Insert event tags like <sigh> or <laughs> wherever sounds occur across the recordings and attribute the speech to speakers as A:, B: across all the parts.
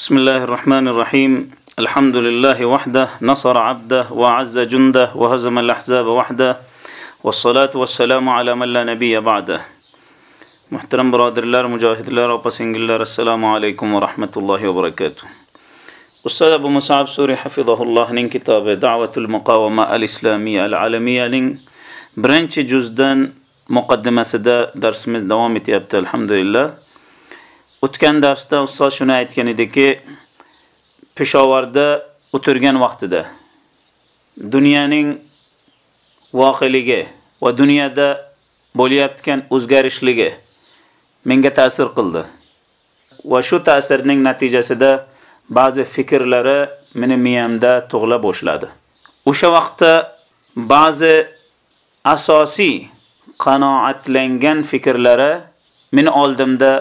A: بسم الله الرحمن الرحيم الحمد لله وحده نصر عبده وعز جنده وهزم الأحزاب وحده والصلاة والسلام على من لا نبي بعده محترم برادر الله مجاهد الله وبسنگ الله السلام عليكم ورحمة الله وبركاته أستاذ أبو مصعب سوري حفظه الله نين كتاب دعوة المقاومة الإسلامية العالمية نين برنش جزدان مقدمة سدا درس مز دوامتي الحمد لله O'tgan darsda ustoz shuni aytgan ediki, Peshovarda o'tirgan vaqtida dunyoning voqeligi va dunyoda bo'layotgan o'zgarishligi menga ta'sir qildi. Va shu ta'sirning natijasida ba'zi fikrlari meni miyamda tug'ila boshladi. O'sha vaqtda ba'zi asosiy qanoatlangan fikrlari meni oldimda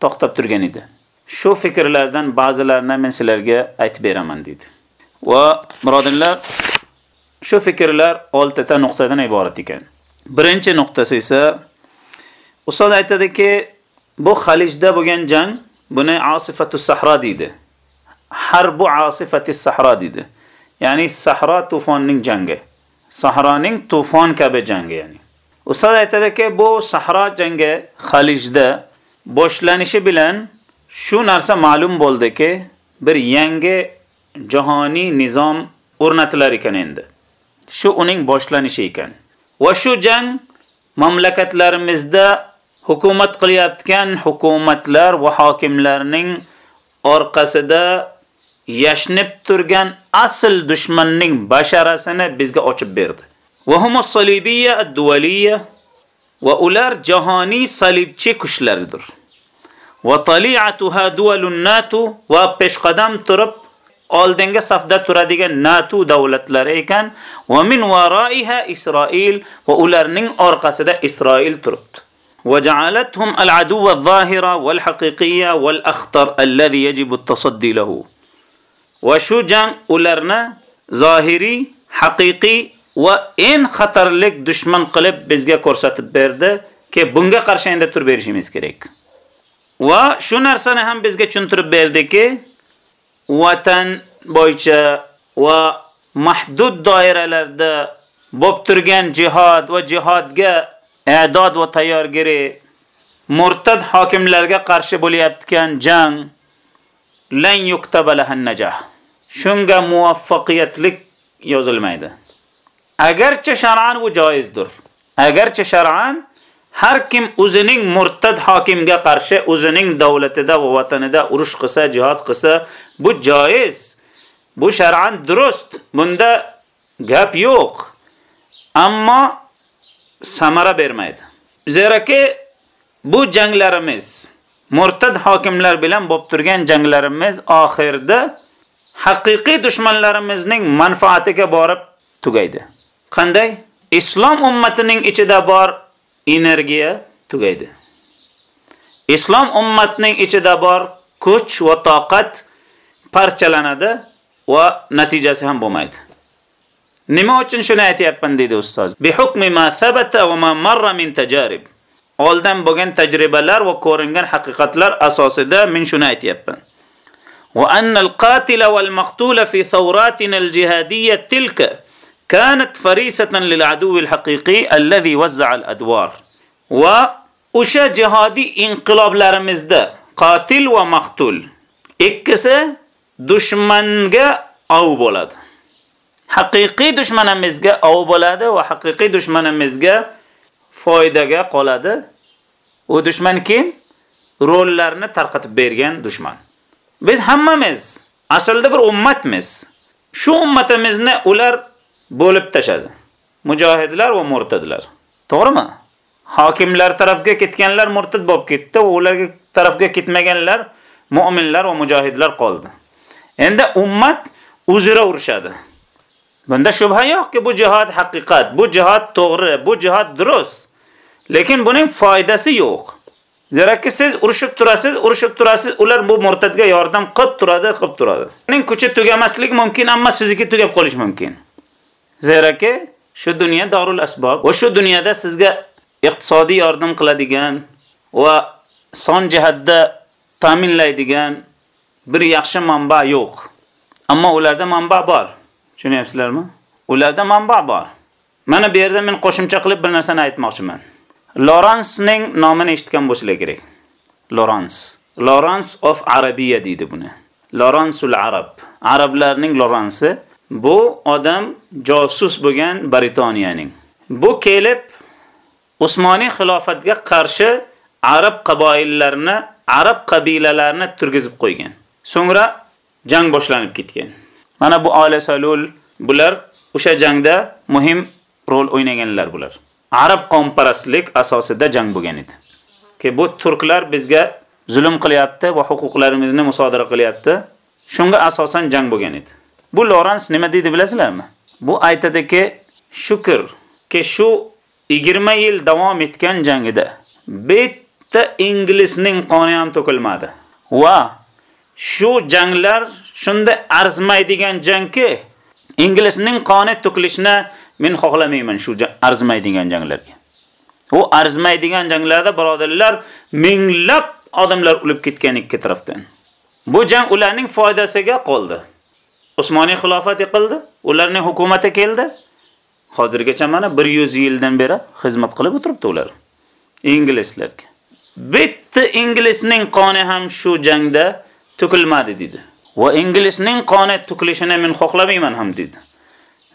A: to'xtab turgan edi. Shu fikrlardan ba'zilarini men sizlarga aytib beraman dedi. Va birodarlar, shu fikrlar 6 ta nuqtadan iborat ekan. Birinchi nuqtasi esa ustoz aytadiki, bu Xalijda bo'lgan jang buni Asifatus Sahra deydi. Harbu Asifatis Sahra deydi. Ya'ni Sahra tufonining jangi. Sahroning tufon kabi jangi ya'ni. Ustoz aytadiki, bu Sahra jangi Xalijda boshlanishi bilan shu narsa ma'lum bo'ldiki, bir yangi jahoniy nizom o'rnatilar ekan endi. Shu uning boshlanishi ekan. Va shu jang mamlakatlarimizda hukumat qilyotgan hukumatlar va hokimlarning orqasida yashnib turgan asl dushmanning basharasini bizga ochib berdi. Va humus salibiyya ad-duvaliyya va ular jahoniy salibchi kuchlardir. Va tali'atuha duvalun NATO va peshqadam turib oldingi safda turadigan NATO davlatlari ekan va min waraiha Isroil va ularning orqasida Isroil turibdi. وجعلتهم العدو الظاهرة والحقيقية والأخطر الذي يجب التصدي له وشو جان ularni zohiriy, haqiqiy va eng xatarlik dushman qilib bizga ko'rsatib berdi ki bunga qarshi endi turib berishimiz kerak. Va shu narsani ham bizga tushuntirib berdiki, vatan bo'yicha va mahdud doiralarda bo'lib turgan jihad va jihodga e'dod va tayyorgiri murtad hokimlarga qarshi bo'layotgan jang lan yuktabalahan najah. Shunga muvaffaqiyatlik yozilmaydi. Agarcha shar'an u joizdir. Agarcha shar'an har kim o'zining murtad hokimga qarshi o'zining davlatida va vatanida urush qilsa, jihad qilsa, bu joiz. Bu shar'an durust. Bunda gap yo'q. Ammo samara bermaydi. Zeraki bu janglarimiz murtad hokimlar bilan bo'lib turgan janglarimiz oxirida haqiqiy dushmanlarimizning manfaatiga borib tugaydi. Qanday? Islom ummatining ichida bor energiya tugaydi. Islom ummatining ichida bor kuch va toqat parchalanadi va natijasi ham bo'lmaydi. Nima uchun shuni aytayapman dedi ustoz? Bi hukmi ma sabata va ma marra min tajarib. Oldin bo'lgan tajribalar va ko'ringan haqiqatlar asosida men shuni aytayapman. Wa anna al-qatila wal-maqtula fi thawratina al-jihadiyya tilka كانت فريسة للعدو الحقيقي الذي وزع الأدوار وأشا جهادي انقلاب لرمزده قاتل ومقتول ikkisi dushmanga ov bo'ladi. Haqiqiy dushmanimizga ov bo'ladi va haqiqiy dushmanimizga foydaga qoladi. U dushman kim? Rollarni tarqatib bergan dushman. Biz hammamiz aslida bir ummatmiz. Shu ummatimizni ular bo'lib tashadi. Mujohidlar va murtidlar. To'g'rimi? Hokimlar tarafga ketganlar murtid bo'lib ketdi, ularga tarafga ketmaganlar mu'minlar va mujohidlar qoldi. Endi ummat uzra urishadi. Bunda shubha yo'qki, bu jihad haqiqat, bu jihad to'g'ri, bu jihad durust. Lekin buning foydasi yo'q. Zeraki siz urushib turasiz, urushib turasiz, ular bu murtadga yordam qilib turadi, qilib turadi. Uning kuchi tugamaslik mumkin, ammo sizniki tugab qolish mumkin. Zeraki shu dunyo darul asbab va shu dunyoda sizga iqtisodiy yordam qiladigan va son jihatda ta'minlaydigan bir yaxshi manba yo'q. Ammo ularda manba bor. Tushunyapsizlarmi? Ularda manba bor. Mana bu yerda men qo'shimcha qilib bir narsani aytmoqchiman. Lawrence'ning nomini eshitgan bo'lsanglar kerak. Lawrence. Lawrence of Arabiya deydi buni. Lawrenceul Arab. Arablarning Lawrence'i bu odam josus bo'lgan Britaniyaning. Bu kelib Usmoniy xilofatga qarshi arab qaboillarini, arab qabilalarini turgizib qo'ygan. So'ngra jang boshlanib ketgan. Mana bu Ola Salul bular o'sha jangda muhim rol o'ynaganlar bular. Arab qomparastlik asosida jang bo'lgan edi. Ke bu turklar bizga zulm qilyapti va huquqlarimizni musodara qilyapti. Shunga asosan jang bo'lgan edi. Bu Lawrence nima deydi bilasizlarmi? Bu aytadiki, shukr ke shu 20 yil davom etgan jangida bitta inglizning qoni ham to'kilmadi. Va shu janglar shunda arzmaydigan jangki, inglizning qoni to'kilishni men xohlamayman shu arzmaydigan janglarga. U arzmaydigan janglarda birodarlar minglab odamlar o'lib ketgan ikki tarafdan. Bu jang ularning foydasiga qoldi. Usmoniy xilofat yiqildi, ularning hukumati keldi. Hozirgacha mana 100 yildan beri xizmat qilib o'tiribdi ular. Inglizlarga. Bitta inglizning qoni ham shu jangda to'kilmadi dedi. Va inglizning qoni to'kilishini men xohlamayman ham dedi.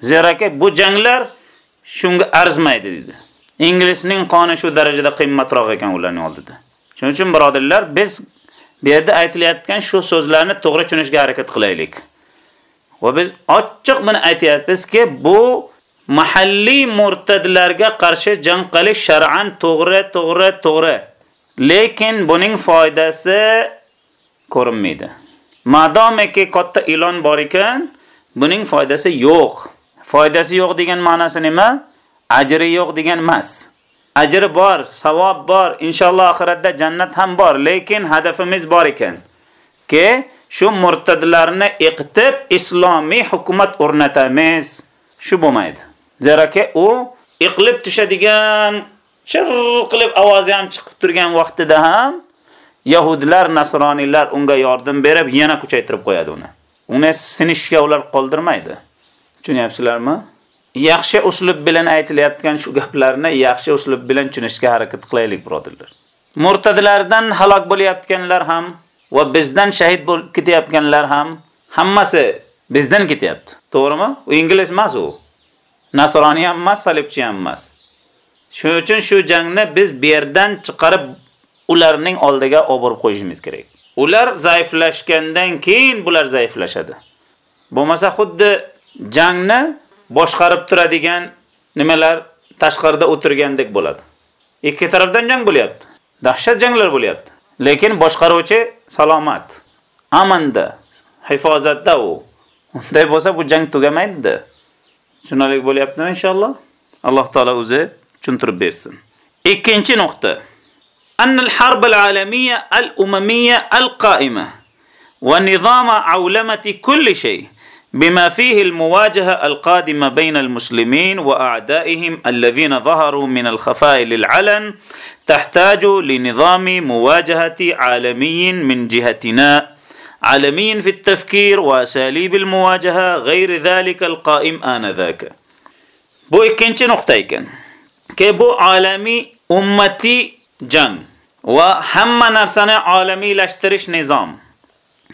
A: Zeraki bu janglar shunga arzmaydi dedi. Inglizning qoni shu darajada qimmatroq ekan ularning oldida. Shuning uchun birodarlar, biz bu yerda aytilayotgan shu so'zlarni to'g'ri tushunishga harakat qilaylik. Va biz ochiq buni aytyapmizki, bu mahalliy murtadlarga qarshi jang qilish shar'an to'g'ri, to'g'ri, to'g'ri. Lekin buning foydasi ko'rinmaydi. Madomaki katta ilon bor ekan, buning foydasi yo'q. Foydasi yo'q degan ma'nosi nima? Ajri yo'q degan emas. Ajri bor, savob bor, inshaalloh oxiratda jannat ham bor, lekin hadafimiz bor ekan. Ke shu murtadlarni iqtib islomiy hukumat o'rnatamiz. Shu bo'lmaydi. Zeraki u iqlib tushadigan, chir qilib ovozi ham chiqib turgan vaqtida ham Yahudlar, Nasroniylar unga yordam berib, yana kuchaytirib qo'yadi uni. Uni sinishga ular qoldirmaydi. Tushunyapsizlarmi? Yaxshi uslub bilan aytilayotgan shu gaplarni yaxshi uslub bilan tushunishga harakat qilaylik, birodarlar. Murtadlardan halok bo'layotganlar ham va bizdan shahid bo'lib ketayotganlar ham hammasi bizdan ketyapti. To'g'rimi? U ingliz emas u. Nasroniy ham emas, salibchi ham emas. Shuning uchun shu jangni biz bu yerdan chiqarib ularning oldiga olib qo'yishimiz kerak. Ular zaiflashgandan keyin bular zaiflashadi. Bo'lmasa xuddi jangni boshqarib turadigan nimalar tashqarida o'tirgandek bo'ladi. Ikki tarafdan jang bo'lyapti. Dahshat janglar bo'lyapti. Lekin boshqaruvchi salomat, amanda, hifozatda u. Unday bo'lsa bu jang tugamaydi. Tushunalik bo'lyaptimi inshaalloh? Alloh taolo o'zi tushuntirib bersin. Ikkinchi nuqta. أن الحرب العالمية الأممية القائمة ونظام عولمة كل شيء بما فيه المواجهة القادمة بين المسلمين وأعدائهم الذين ظهروا من الخفاء للعلن تحتاج لنظام مواجهة عالمي من جهتنا. عالمي في التفكير وأساليب المواجهة غير ذلك القائم آنذاك. بو إكنش نقطة كان كي عالمي أمتي jang va hamma narsani olamiylashtirish nizom.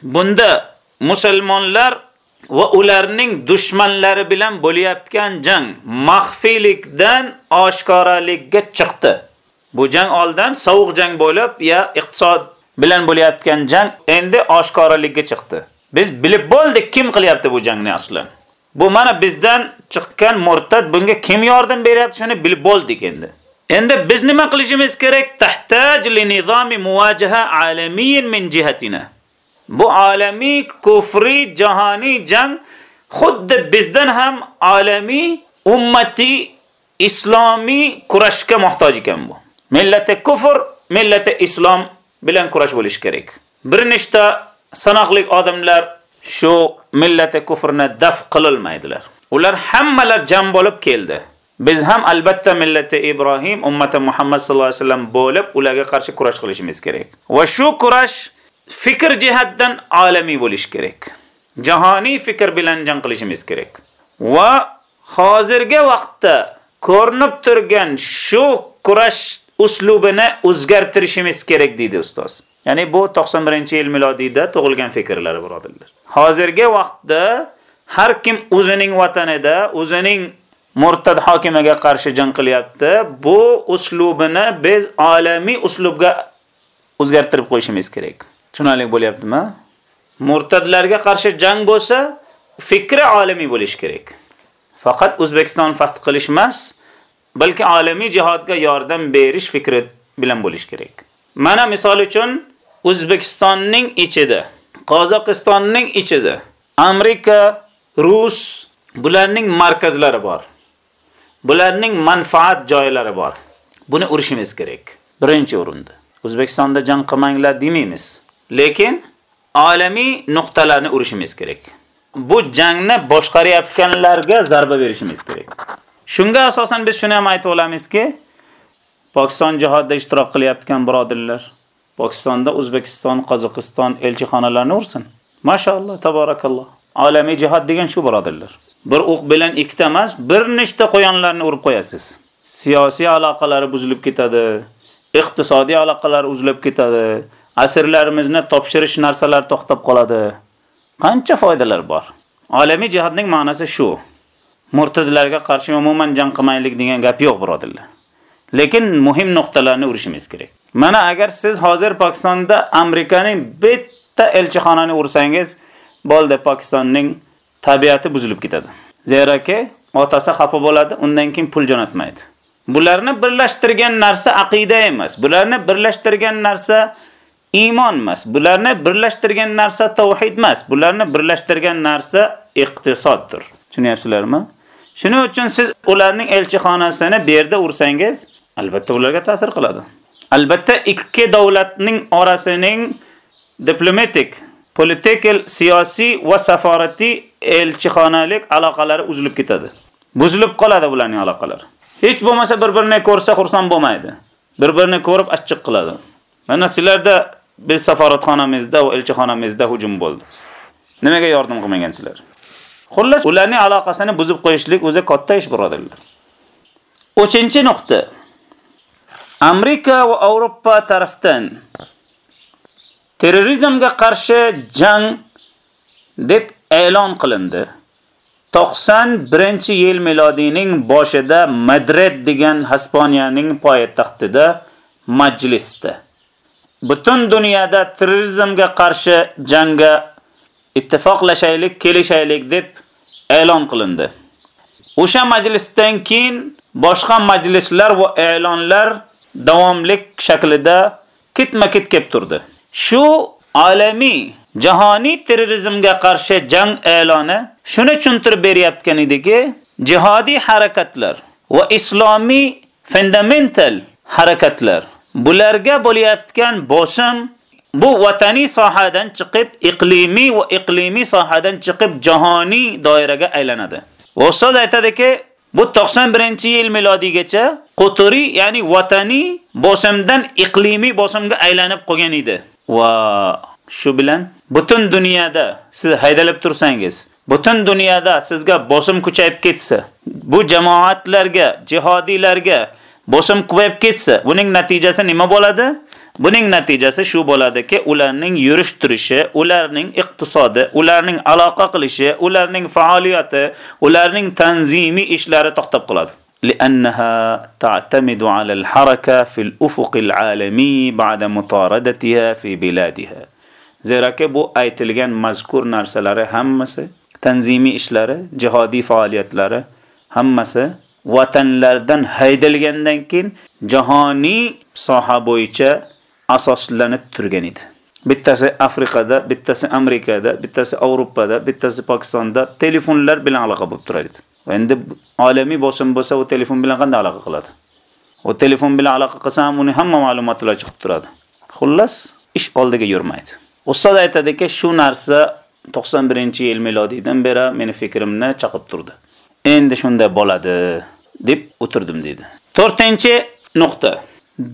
A: Bunda musulmonlar va ularning dushmanlari bilan bo'layotgan jang maxfiylikdan oshkoralikka chiqdi. Bu jang oldin sovuq jang bo'lib, ya iqtisod bilan bo'layotgan jang endi oshkoralikka chiqdi. Biz bilib bo'ldik kim qilyapti bu jangni aslan. Bu mana bizdan chiqqan murtad bunga kim yordam beryapti shuni bilib bo'ldik endi. Endi biz nima qilishimiz kerak? Tahtaj li nizami muvajaha alamiyin min jihatina. Bu alamiy kufri jahoniy jang xuddi bizdan ham alamiy ummati islomiy kurashga muhtoj ekan bu. Millati kufr, millati islom bilan kurash bo'lish kerak. Bir nechta sanoqli odamlar shu millati kufrni daf qilolmaydilar. Ular hammalar jam bo'lib keldi. Biz ham albatta millati Ibrohim, ummati Muhammad sallallohu alayhi vasallam bo'lib, ularga qarshi kurash qilishimiz kerak. Va shu kurash fikr jihatdan olamiy bo'lish kerak. Jahoniy fikr bilan jang qilishimiz kerak. Va hozirgi vaqtda ko'rinib turgan shu kurash uslubini o'zgartirishimiz kerak dedi ustoz. Ya'ni bu 91-yil milodiyda tug'ilgan fikrlar birodarlar. Hozirgi vaqtda har kim o'zining vatanida, o'zining murtad hokimaga qarshi jang qilyapti. Bu uslubini biz olamiy uslubga o'zgartirib qo'yishimiz kerak. Tushunarli bo'lyaptimi? Murtadlarga qarshi jang bo'lsa, fikri olamiy bo'lish kerak. Faqat O'zbekiston fath qilish emas, balki olamiy jihodga yordam berish fikri bilan bo'lish kerak. Mana misol uchun O'zbekistonning ichida, Qozog'istonning ichida Amerika, Rus bularning markazlari bor. Bularning manfaat joylari bor. Buni urishimiz kerak. Birinchi o'rinda. O'zbekistonda jang qilmanglar demaymiz. Lekin olamiy nuqtalarni urishimiz kerak. Bu jangni boshqarayotganlarga zarba berishimiz kerak. Shunga asosan biz shuni ham aytib olamizki, Pokiston jihodda ishtirok qilyotgan birodirlar Pokistonda O'zbekiston, Qozog'iston elchixonalarini ursin. Mashalloh, tabarakalloh. Olamiy jihod degan shu birodirlar. Bir o'q bilan ikkita emas, bir nechta qo'yonlarni urib qo'yasiz. Siyosiy aloqalari buzilib ketadi, iqtisodiy aloqalar uzilib ketadi, asrlarimizni topshirish narsalar to'xtab qoladi. Qancha foydalar bor. Olamiy jihadning ma'nosi shu. Murtidlarga qarshi umuman jang qilmaylik degan gap yo'q, birodirlar. Lekin muhim nuqtalarni urishimiz kerak. Mana agar siz hozir Pokistonda Amerikaning bitta elchixonani ursangiz, bo'ldi Pokistonning tabiati buzilib ketadi. Zeraki otasi xafa bo'ladi, undan keyin pul jo'natmaydi. Bularni birlashtirgan narsa aqida emas. Bularni birlashtirgan narsa iymon emas. Bularni birlashtirgan narsa tauhid emas. Bularni birlashtirgan narsa iqtisoddir. Tushunyapsizlarmi? Shuning uchun siz ularning elchixonasini berda ursangiz, albatta ularga ta'sir qiladi. Albatta ikki davlatning orasining diplomatik, political, siyosiy va safarati elchixonalik aloqalari uzilib ketadi. Buzilib qoladi ularning aloqalari. Hech bo'lmasa bir-birini ko'rsa xursand bo'lmaydi. Bir-birini ko'rib achchiq qiladi. Mana sizlarda biz safaratxonamizda va elchixonamizda hujum bo'ldi. Nimaga yordam qilmagansizlar? Xullas, ularning aloqasini buzib qo'yishlik o'zi katta ish birodarlar. 3-nuqta. Amerika va Yevropa tarafdan terrorizmga qarshi jang deb e'lon qilindi. 91-yil milodiyning boshida Madrid degan Hispaniyaning poytaxtida majlisda butun dunyoda terrorizmga qarshi jangga ittifoqlashaylik, kelishaylik deb e'lon qilindi. O'sha majlisdan keyin boshqa majlislar va e'lonlar davomlik shaklida ketma-ket kelib turdi. Shu olamiy jahoniy terrorizmga qarshi jang e'loni shuni tushuntirib beryaptgan ediki, jihodiy harakatlar va islomiy fundamental harakatlar bularga bo'layotgan bosim bu vataniy sohadan chiqib iqlimiy va iqlimiy sohadan chiqib jahoniy doiraga aylanadi. Ustoz aytadiki, bu 91-yil milodiygacha quturi, ya'ni vataniy bosimdan iqlimiy bosimga aylanib qolgan edi. Va shu bilan butun dunyoda siz haydalib tursangiz, butun dunyoda sizga bosim kuchayib ketsa, bu jamoatlarga, jihodiylarga bosim ko'payib ketsa, buning natijasi nima bo'ladi? Buning natijasi shu bo'ladiki, ularning yurish turishi, ularning iqtisodi, ularning aloqa qilishi, ularning faoliyati, ularning tanzimiy ishlari to'xtab qoladi. لأنها تعتمد على الحركة في الأفق العالمي بعد مطاردتها في بلادها zeraki bu aytilgan mazkur narsalari hammasi tanzimiy ishlari, jihodiy faoliyatlari hammasi vatanlardan haydalgandan keyin jahoniy soha bo'yicha asoslanib turgan edi. Bittasi Afrikada, bittasi Amerikada, bittasi Yevropada, bittasi Pokistonda telefonlar bilan aloqa bo'lib turadi. Endi olamiy bosim bo'lsa, u telefon bilan qanday aloqa qiladi? U telefon bilan aloqa qilsa ham uni hamma ma'lumotlar chiqib turadi. Xullas, ish oldiga yurmaydi. Ustoz aytadiki, shu narsa 91-yil milodiydan beri meni fikrimni chaqib turdi. Endi shunda bo'ladi deb o'tirdim dedi. 4-nuqta.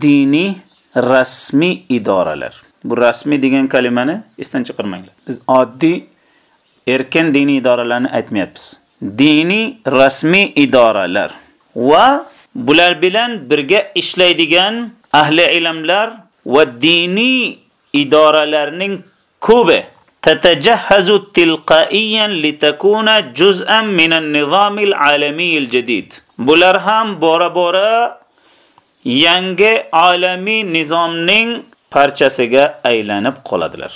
A: Diniy rasmiy idoralar. Bu rasmiy degan kalimani esdan chiqarmanglar. Biz oddiy erkin diniy idoralarni aytmayapmiz. Diniy rasmiy idoralar va bular bilan birga ishlaydigan ahli ilmlar va diniy idoralarning ko'pi تتجهز تلقائيا لتكون جزءا من النظام العالمي الجديد bular ham bora bora yangi olamiy nizomning parchasiga aylanib qoladilar.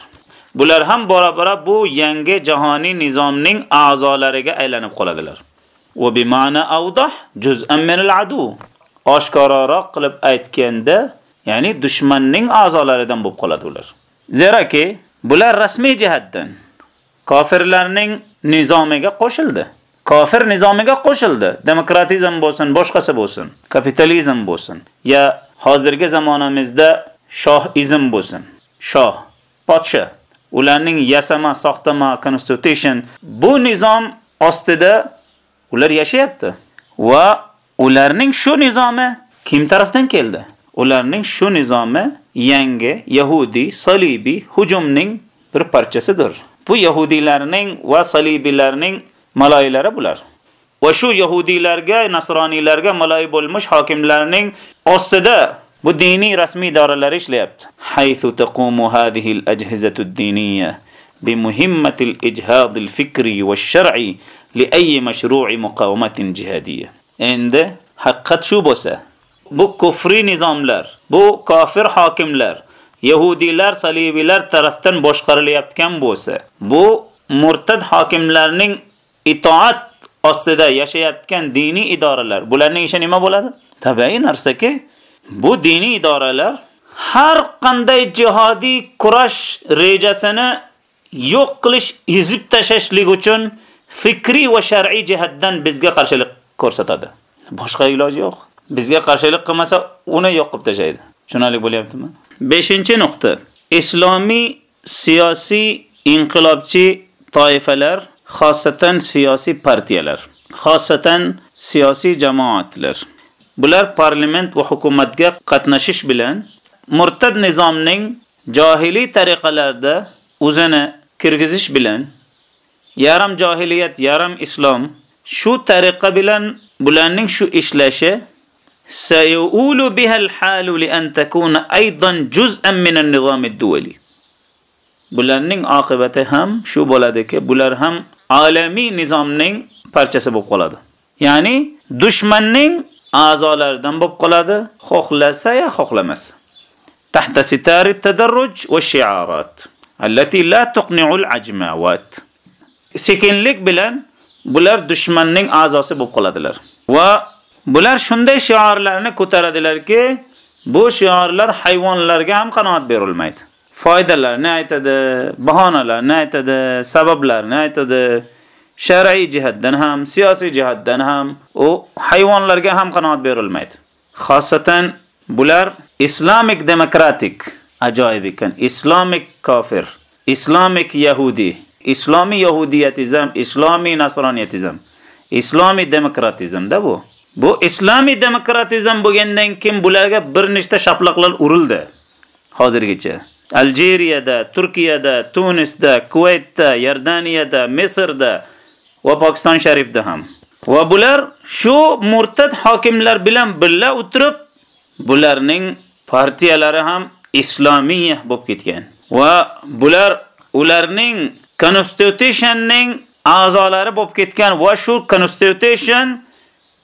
A: Bular ham bora bora bu yangi jahoniy nizomning a'zolariga aylanib qoladilar. Va bi ma'na awdah juz'an min al-adu. Oshkoraroq qilib aytganda, ya'ni dushmanning a'zolaridan bo'lib qoladi ular. Zeraki bular rasmiy jihatdan kofirlarning nizomiga qo'shildi. Kofir nizomiga qo'shildi. Demokratizm bo'lsin, boshqasi bo'lsin, kapitalizm bo'lsin, ya hozirgi zamonamizda shohizm bo'lsin. Shoh, podsha. Ularning yasama, soxtama constitution bu nizom ostida ular yashayapti. Va ularning shu nizomi kim tarafdan keldi? ularning shu nizomi yangi Yahudi salibi hujumning bir parchasidir. Bu Yahudilarning va salibiylarning maloyilari bular. Va shu Yahudilarga, Nasroniylarga maloy bo'lmish hokimlarning ostida bu diniy rasmiy idoralar ishlayapti. Haythu taqumu hadhihi al-ajhizatu ad-diniyya bi muhimmati al-ijhad al-fikri va shar'i li ayyi mashru'i muqawamatin jihadiyya. Endi haqiqat shu bo'lsa, bu kufri nizomlar, bu kofir hokimlar, yahudiylar, salibiylar tarafdan boshqarilayotgan bo'lsa, bu murtad hokimlarning itoat ostida yashayotgan diniy idoralar, bularning ishi nima bo'ladi? Tabiiy narsaki, bu diniy idoralar har qanday jihodiy kurash rejasini yo'q qilish, yuzib tashlashlik uchun fikriy va shar'iy jihatdan bizga qarshilik ko'rsatadi. Boshqa iloji yo'q. Bizga qarshilik qilmasa, uni yo'q qilib tashlaydi. Tushunarli bo'lyaptimi? 5-nuqta. Islomiy siyosiy inqilobchi toifalar xosatan siyosiy partiyalar, xosatan siyosiy jamoatlar. Bular parlament va hukumatga qatnashish bilan murtad nizomning johiliy tariqalarda o'zini kirgizish bilan yarim johiliyat, yarim islom shu tariqa bilan bularning shu ishlashi سيؤول بها الحال لأن تكون أيضا جزءا من النظام الدولي. Bularning oqibati ham shu bo'ladiki, bular ham olamiy nizomning parchasi bo'lib qoladi. Ya'ni dushmanning a'zolaridan bo'lib qoladi, xohlasa ya xohlamasa. Tahta sitari tadarruj va shi'arat allati la tuqni'u ajmawat Sekinlik bilan bular dushmanning a'zosi bo'lib qoladilar. Va bular shunday shiorlarni ko'taradilarki, bu shiorlar hayvonlarga ham qanoat berilmaydi. foydalarni aytadi, bahonalarni aytadi, sabablarni aytadi. Shar'iy jihatdan ham, siyosiy jihatdan ham u hayvonlarga ham qanoat berilmaydi. Xosatan bular Islamic Democratic ajoyib ekan. Islamic kofir, Islamic yahudi, Islomiy yahudiyatizm, Islomiy nasroniyatizm, Islomiy demokratizmda bu. Bu islomiy demokratizm bo'lgandan keyin bularga bir nechta shaploqlar urildi hozirgacha. Aljeriyada, Turkiyada, Tunisda, Kuvaytda, Yordaniyada, Misrda va Pokiston sharifda ham. Va bular shu murtad hokimlar bilan birga o'tirib, bularning partiyalari ham islomiy bo'lib ketgan. Va bular ularning constitutionning a'zolari bo'lib ketgan va shu constitution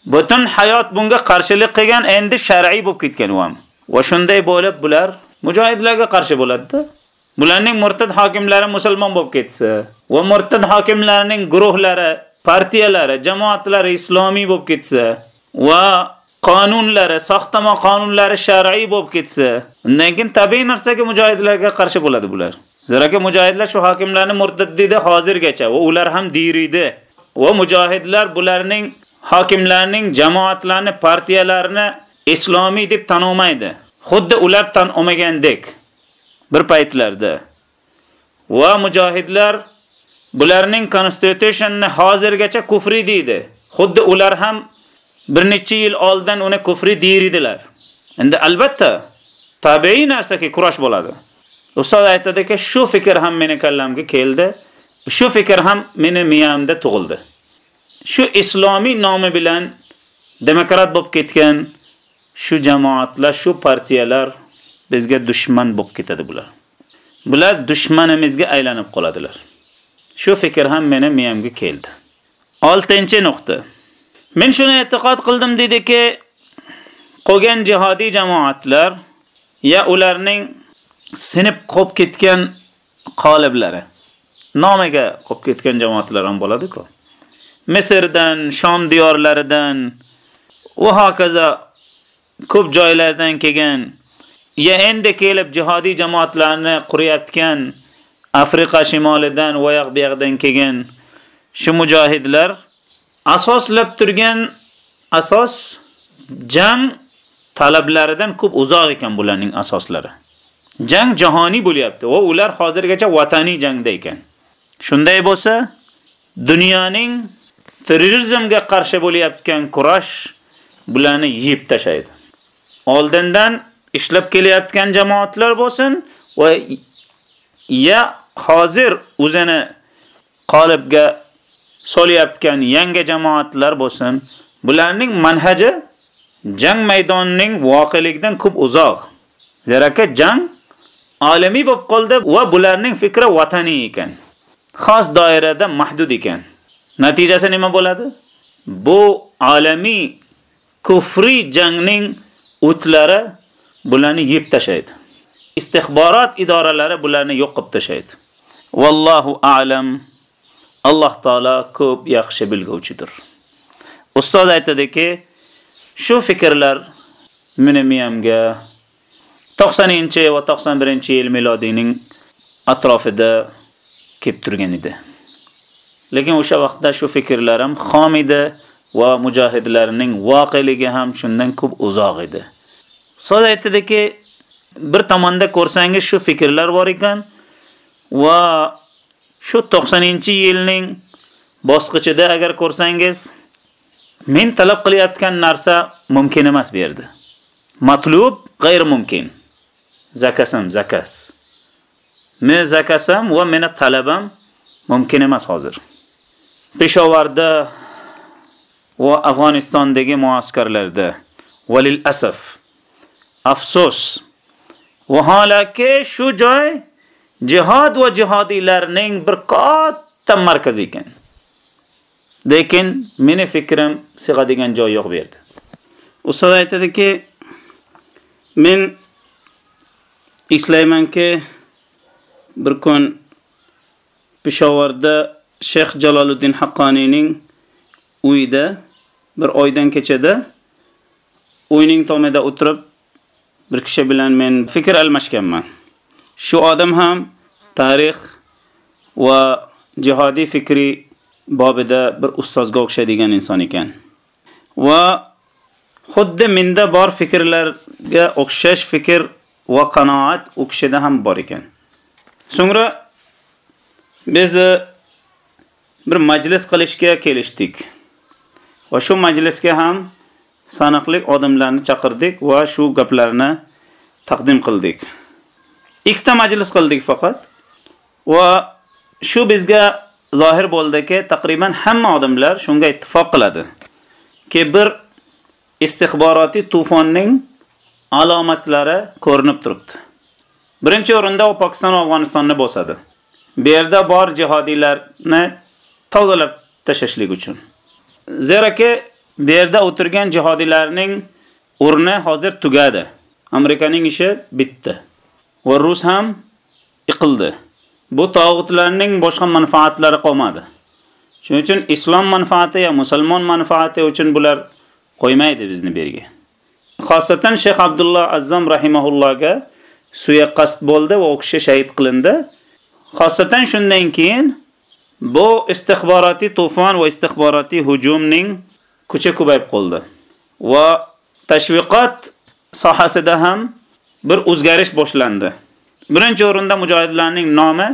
A: butun hayot bunga qarshilik qilgan endi shar'iy bo'lib ketgan u ham. Va shunday bo'lib bular mujohidlarga qarshi bo'ladi-da. Bularning murtad hokimlari musulmon bo'lib ketsa va murtad hokimlarining guruhlari, partiyalari, jamoatlari islomiy bo'lib ketsa va qonunlari, soxtama qonunlari shar'iy bo'lib ketsa, undan keyin tabiiy narsaga mujohidlarga qarshi bo'ladi bular. Zaraka mujohidlar shu hokimlarni murtad deydi hozirgacha va ular ham diriydi. Va mujohidlar bularning hokimlarning jamoatlarni, partiyalarini islomiy deb tan olmaydi. xuddi ular tan olmagandek bir paytlarda va mujohidlar bularning constitutionni hozirgacha kufri deydi. Xuddi ular ham bir necha yil oldin uni kufri deyirdilar. Endi albatta tabiiy narsaki kurash bo'ladi. ustoz aytadiki shu fikr ham meni kallamga keldi shu fikr ham meni miyamda tug'ildi shu islomiy nomi bilan demokrat bo'lib ketgan shu jamoatlar shu partiyalar bizga dushman bo'lib ketadi bular. Bular dushmanimizga aylanib qoladilar. Shu fikr ham meni miyamga keldi. 6 nuqta. Men shuni e'tiqod qildim dediki qolgan jihodiy jamoatlar ya ularning sinib qolib ketgan qoliblari nomiga qolib ketgan jamoatlar ham bo'ladi-ku. Misrdan, Shom diyorlaridan va hokazo ko'p joylardan kelgan ya endi kelib jihodiy jamoatlarni qurayotgan Afrika shimolidan va yoq bu yoqdan kelgan shu mujohidlar asoslab turgan asos jang talablaridan ko'p uzoq ekan bularning asoslari. Jang jahoniy bo'lyapti va ular hozirgacha vataniy jangda ekan. Shunday bo'lsa, dunyoning terrorizmga qarshi bo'layotgan kurash bularni yib tashlaydi. Oldindan ishlab kelayotgan jamoatlar bo'lsin va ya hozir o'zini qolibga solayotgan yangi jamoatlar bo'lsin, bularning manhaji jang maydonining voqelikdan ko'p uzoq. Zaraka jang olamiy bo'lib qoldi va bularning fikri vataniy ekan. Xos doirada mahdud ekan. Natijasi nima bo'ladi? Bu olamiy kufri jangning o'tlari bularni yeb tashlaydi. Istixborot idoralari bularni yo'q qilib tashlaydi. Vallohu a'lam. Alloh taolo ko'p yaxshi bilguvchidir. Ustoz aytadiki, shu fikrlar meni miyamga 90 va 91-yil milodiyning atrofida kelib turgan edi. Lekin o'sha vaqtda shu fikrlarim xom edi va mujohidlarning voqeligi ham shundan ko'p uzoq edi. So'z aytdiki, bir tomonda ko'rsangiz shu fikrlar bor ekan va shu 90-yilning bosqichida agar ko'rsangiz men talab qilayotgan narsa mumkin emas berdi. Matlub g'ayr mumkin. Zakasam zakas. Men zakasam va meni talabam mumkin emas hozir. Peshovarda va Afg'onistondagi muaskarlarda valil asaf afsus vaholaki shu joy jihad va jihodiylarning bir katta markazi ekan. Lekin meni fikrim sig'adigan joy yo'q berdi. Ustoz aytadiki, men eslaymanki bir kun Peshovarda Sheyx Jaloliddin Haqqoniyning uyida bir oydan kechada uyning tomida o'tirib bir kishi bilan men fikr almashganman. Shu odam ham tarix va jihodiy fikri bobida bir ustozga o'xshaydigan inson ekan. Va xuddi menda bor fikrlarga o'xshash fikr va qanoat u kishida ham bor ekan. So'ngra biz bir majlis qilishga kelishdik. Va shu majlisga ham sanoqli odamlarni chaqirdik va shu gaplarni taqdim qildik. Ikkita majlis qildik faqat va shu bizga zohir bo'ldiki, taqriban hamma odamlar shunga ittifoq qiladi. Ki bir istixboroti tufonning alomatlari ko'rinib turibdi. Birinchi o'rinda u Pokiston va Afg'onistonni bosadi. Bu yerda bor jihodiylarni tozalab tashashlik uchun. Zeraki bu yerda o'tirgan jihodilarning o'rni hozir tugadi. Amerikaning ishi bitdi. Va Rus ham yiqildi. Bu tog'utlarning boshqa manfaatlari qolmadi. Shuning uchun islom manfaati ya musulmon manfaati uchun bular qo'ymaydi bizni berga. Xosatan Sheyx Abdulloh Azzam rahimahullohga suiqasd bo'ldi va o'kishi shahid qilindi. Xosatan shundan keyin Bu istixboroti to'fon va istixboroti hujumning kuchi ko'payib qoldi. Va tashviqot sohasida ham bir o'zgarish boshlandi. Birinchi o'rinda mujohidlarning nomi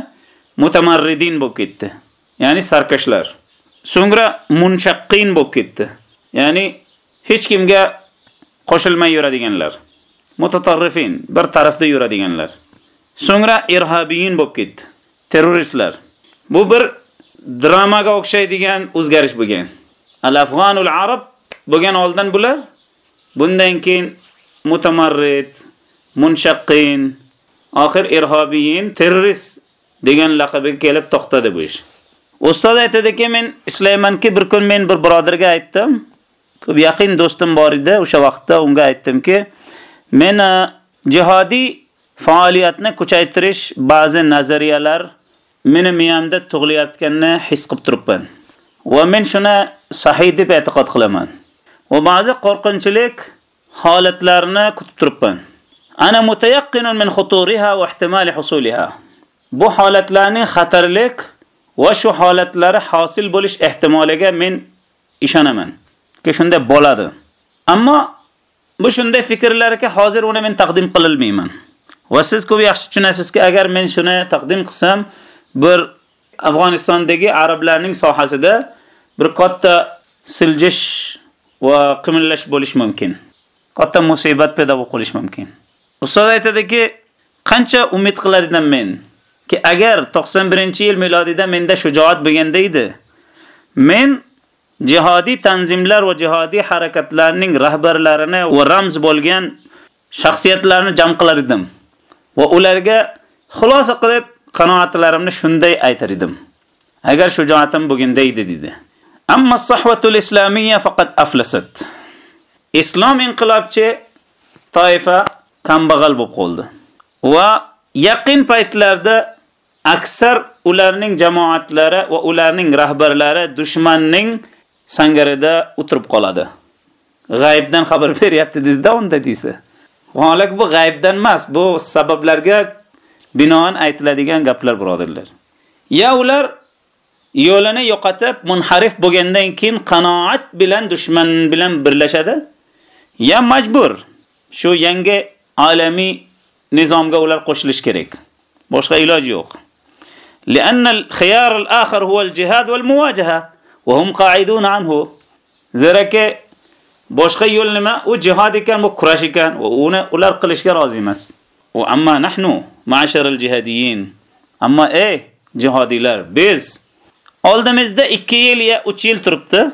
A: mutamarridin bo'lib ketdi. Ya'ni sarkashlar. So'ngra munchaqqin bo'lib ketdi. Ya'ni hech kimga qo'shilmay yuradiganlar. Mutatarrifin, bir tarafda yuradiganlar. so'ngra irhobiyin bo'lib ketdi. Terroristlar. Bu bir dramaga o'xshaydigan o'zgarish bo'lgan. Al-Afghanul Arab bo'lgan oldin bular bundan keyin mutamarrid, munshaqqin, oxir irhobiyin, terrorist degan laqabga kelib to'xtadi bu ish. Ustoz aytadiki, men islaymanki, bir kun men bir birodarga aytdim. Ko'p yaqin do'stim bor edi, o'sha vaqtda unga aytdimki, men jihodiy faoliyatni kuchaytirish ba'zi nazariyalar meni miyamda tug'ilayotganini his qilib turibman. Va men shuni sahiy deb e'tiqod qilaman. Va ba'zi qo'rqinchlik holatlarini kutib turibman. Ana mutayaqqinun min khuturiha va ihtimali husuliha. Bu holatlarning xatarlik va shu holatlari hosil bo'lish ehtimoliga men ishonaman. Ki shunday bo'ladi. Ammo bu shunday fikrlarga hozir uni men taqdim qilolmayman. Va siz ko'p yaxshi tushunasizki, agar men shuni taqdim qilsam, bir Afg'onistondagi arablarning sohasida bir katta siljish va qimillash bo'lish mumkin. Katta musibat paydo bo'lish mumkin. Ustoz aytadiki, qancha umid qilar edim men ki agar 91-yil milodida menda shujoat bo'lganda edi, men jihodiy tanzimlar va jihodiy harakatlarning rahbarlarini va ramz bo'lgan shaxsiyatlarni jam qilar edim va ularga xulosa qilib qanoatlarimni shunday aytar edim. Agar shujoatim bo'lganda edi dedi. Amma sahvatul islamiyya faqat aflasat. Islom inqilobchi toifa kambag'al bo'lib qoldi. Va yaqin paytlarda aksar ularning jamoatlari va ularning rahbarlari dushmanning sangarida o'tirib qoladi. G'aybdan xabar <laughs> beryapti dedi-da unda deysa. Ho'lak bu g'aybdan emas, bu sabablarga binoan aytiladigan gaplar birodarlar. Ya ular yo'lini yo'qotib munharif bo'lgandan keyin qanoat bilan dushman bilan birlashadi, ya majbur shu yangi olamiy nizomga ular qo'shilish kerak. Boshqa iloj yo'q. لأن الخيار الآخر هو الجهاد والمواجهة وهم قاعدون عنه zeraki boshqa yo'l nima u jihad ekan bu kurash ekan va uni ular qilishga rozi emas va amma nahnu ma'ashar al-jihadiyin amma ey jihodiylar biz oldimizda 2 yil ya 3 yil turibdi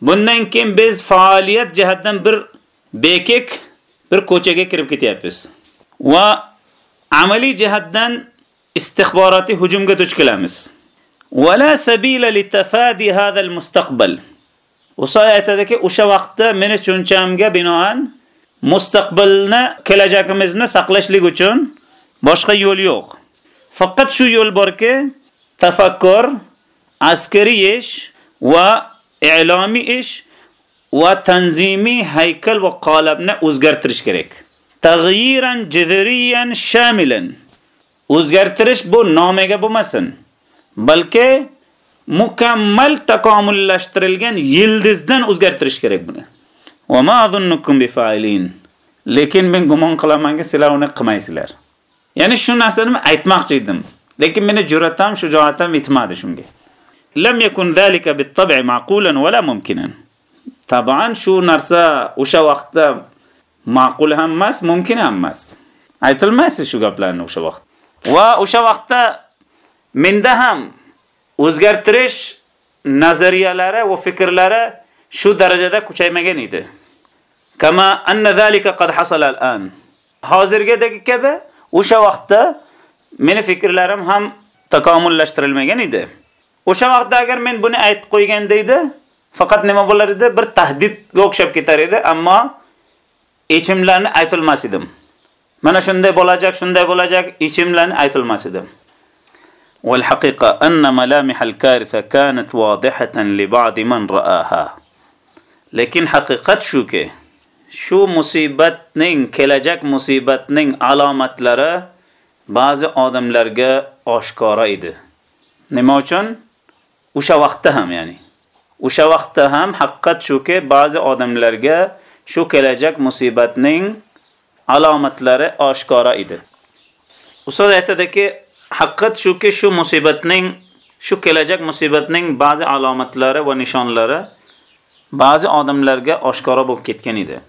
A: bundan keyin biz faoliyat jihatdan bir bekek bir ko'chaga kirib ketyapmiz va amaliy jihatdan istixboratiy hujumga duch kelamiz ولا سبيل لتفادي هذا المستقبل Usoy aytadiki, o'sha vaqtda meni tushunchamga binoan mustaqbalni, kelajagimizni saqlashlik uchun boshqa yo'l yo'q. Faqat shu yo'l borki, tafakkur, askariy ish va e'lomiy ish va tanzimiy haykal va qolabni o'zgartirish kerak. Taghyiran jidriyan shamilan. O'zgartirish bu nomiga bo'lmasin. balki mukammal takomillashtirilgan yildizdan o'zgartirish kerak buni. Va ma azunnukum bifa'ilin. Lekin men gumon qilamanki, sizlar uni qilmaysizlar. Ya'ni shu narsani aytmoqchi edim. Lekin meni jur'atam, shujoatim yetmadi shunga. Lam yakun zalika bit-tab'i ma'qulan wala mumkinan. Taban shu narsa o'sha vaqtda ma'qul ham emas, mumkin ham emas. Aytilmaysi shu gaplarni o'sha vaqt. Va o'sha vaqtda menda ham o'zgartirish nazariyalari va fikrlari shu darajada kuchaymagan edi. Kama anna zalika qad hasala al-an. Hozirgidagi kabi o'sha vaqtda meni fikrlarim ham takomillashtirilmagan edi. O'sha vaqtda agar men buni aytib qo'yganda edi, faqat nima bo'lar edi? Bir tahdidga o'xshab ketar edi, ammo ichimlarni aytolmas edim. Mana shunday bo'lajak, shunday bo'lajak, ichimlarni aytolmas edim. والحقيقة أن ملامح الكارثة كانت واضحة لبعض من رآها لكن حقيقة شو كي shu musibatning kelajak musibatning alomatlari ba'zi odamlarga oshkora edi. Nima uchun? O'sha vaqtda ham, ya'ni. O'sha vaqtda ham haqiqat shuki, ba'zi odamlarga shu kelajak musibatning alomatlari oshkora edi. Ustoz aytadiki, haqiqat shuki shu musibatning shu kelajak musibatning ba'zi alomatlari va nishonlari ba'zi odamlarga oshkora bo'lib ketgan edi.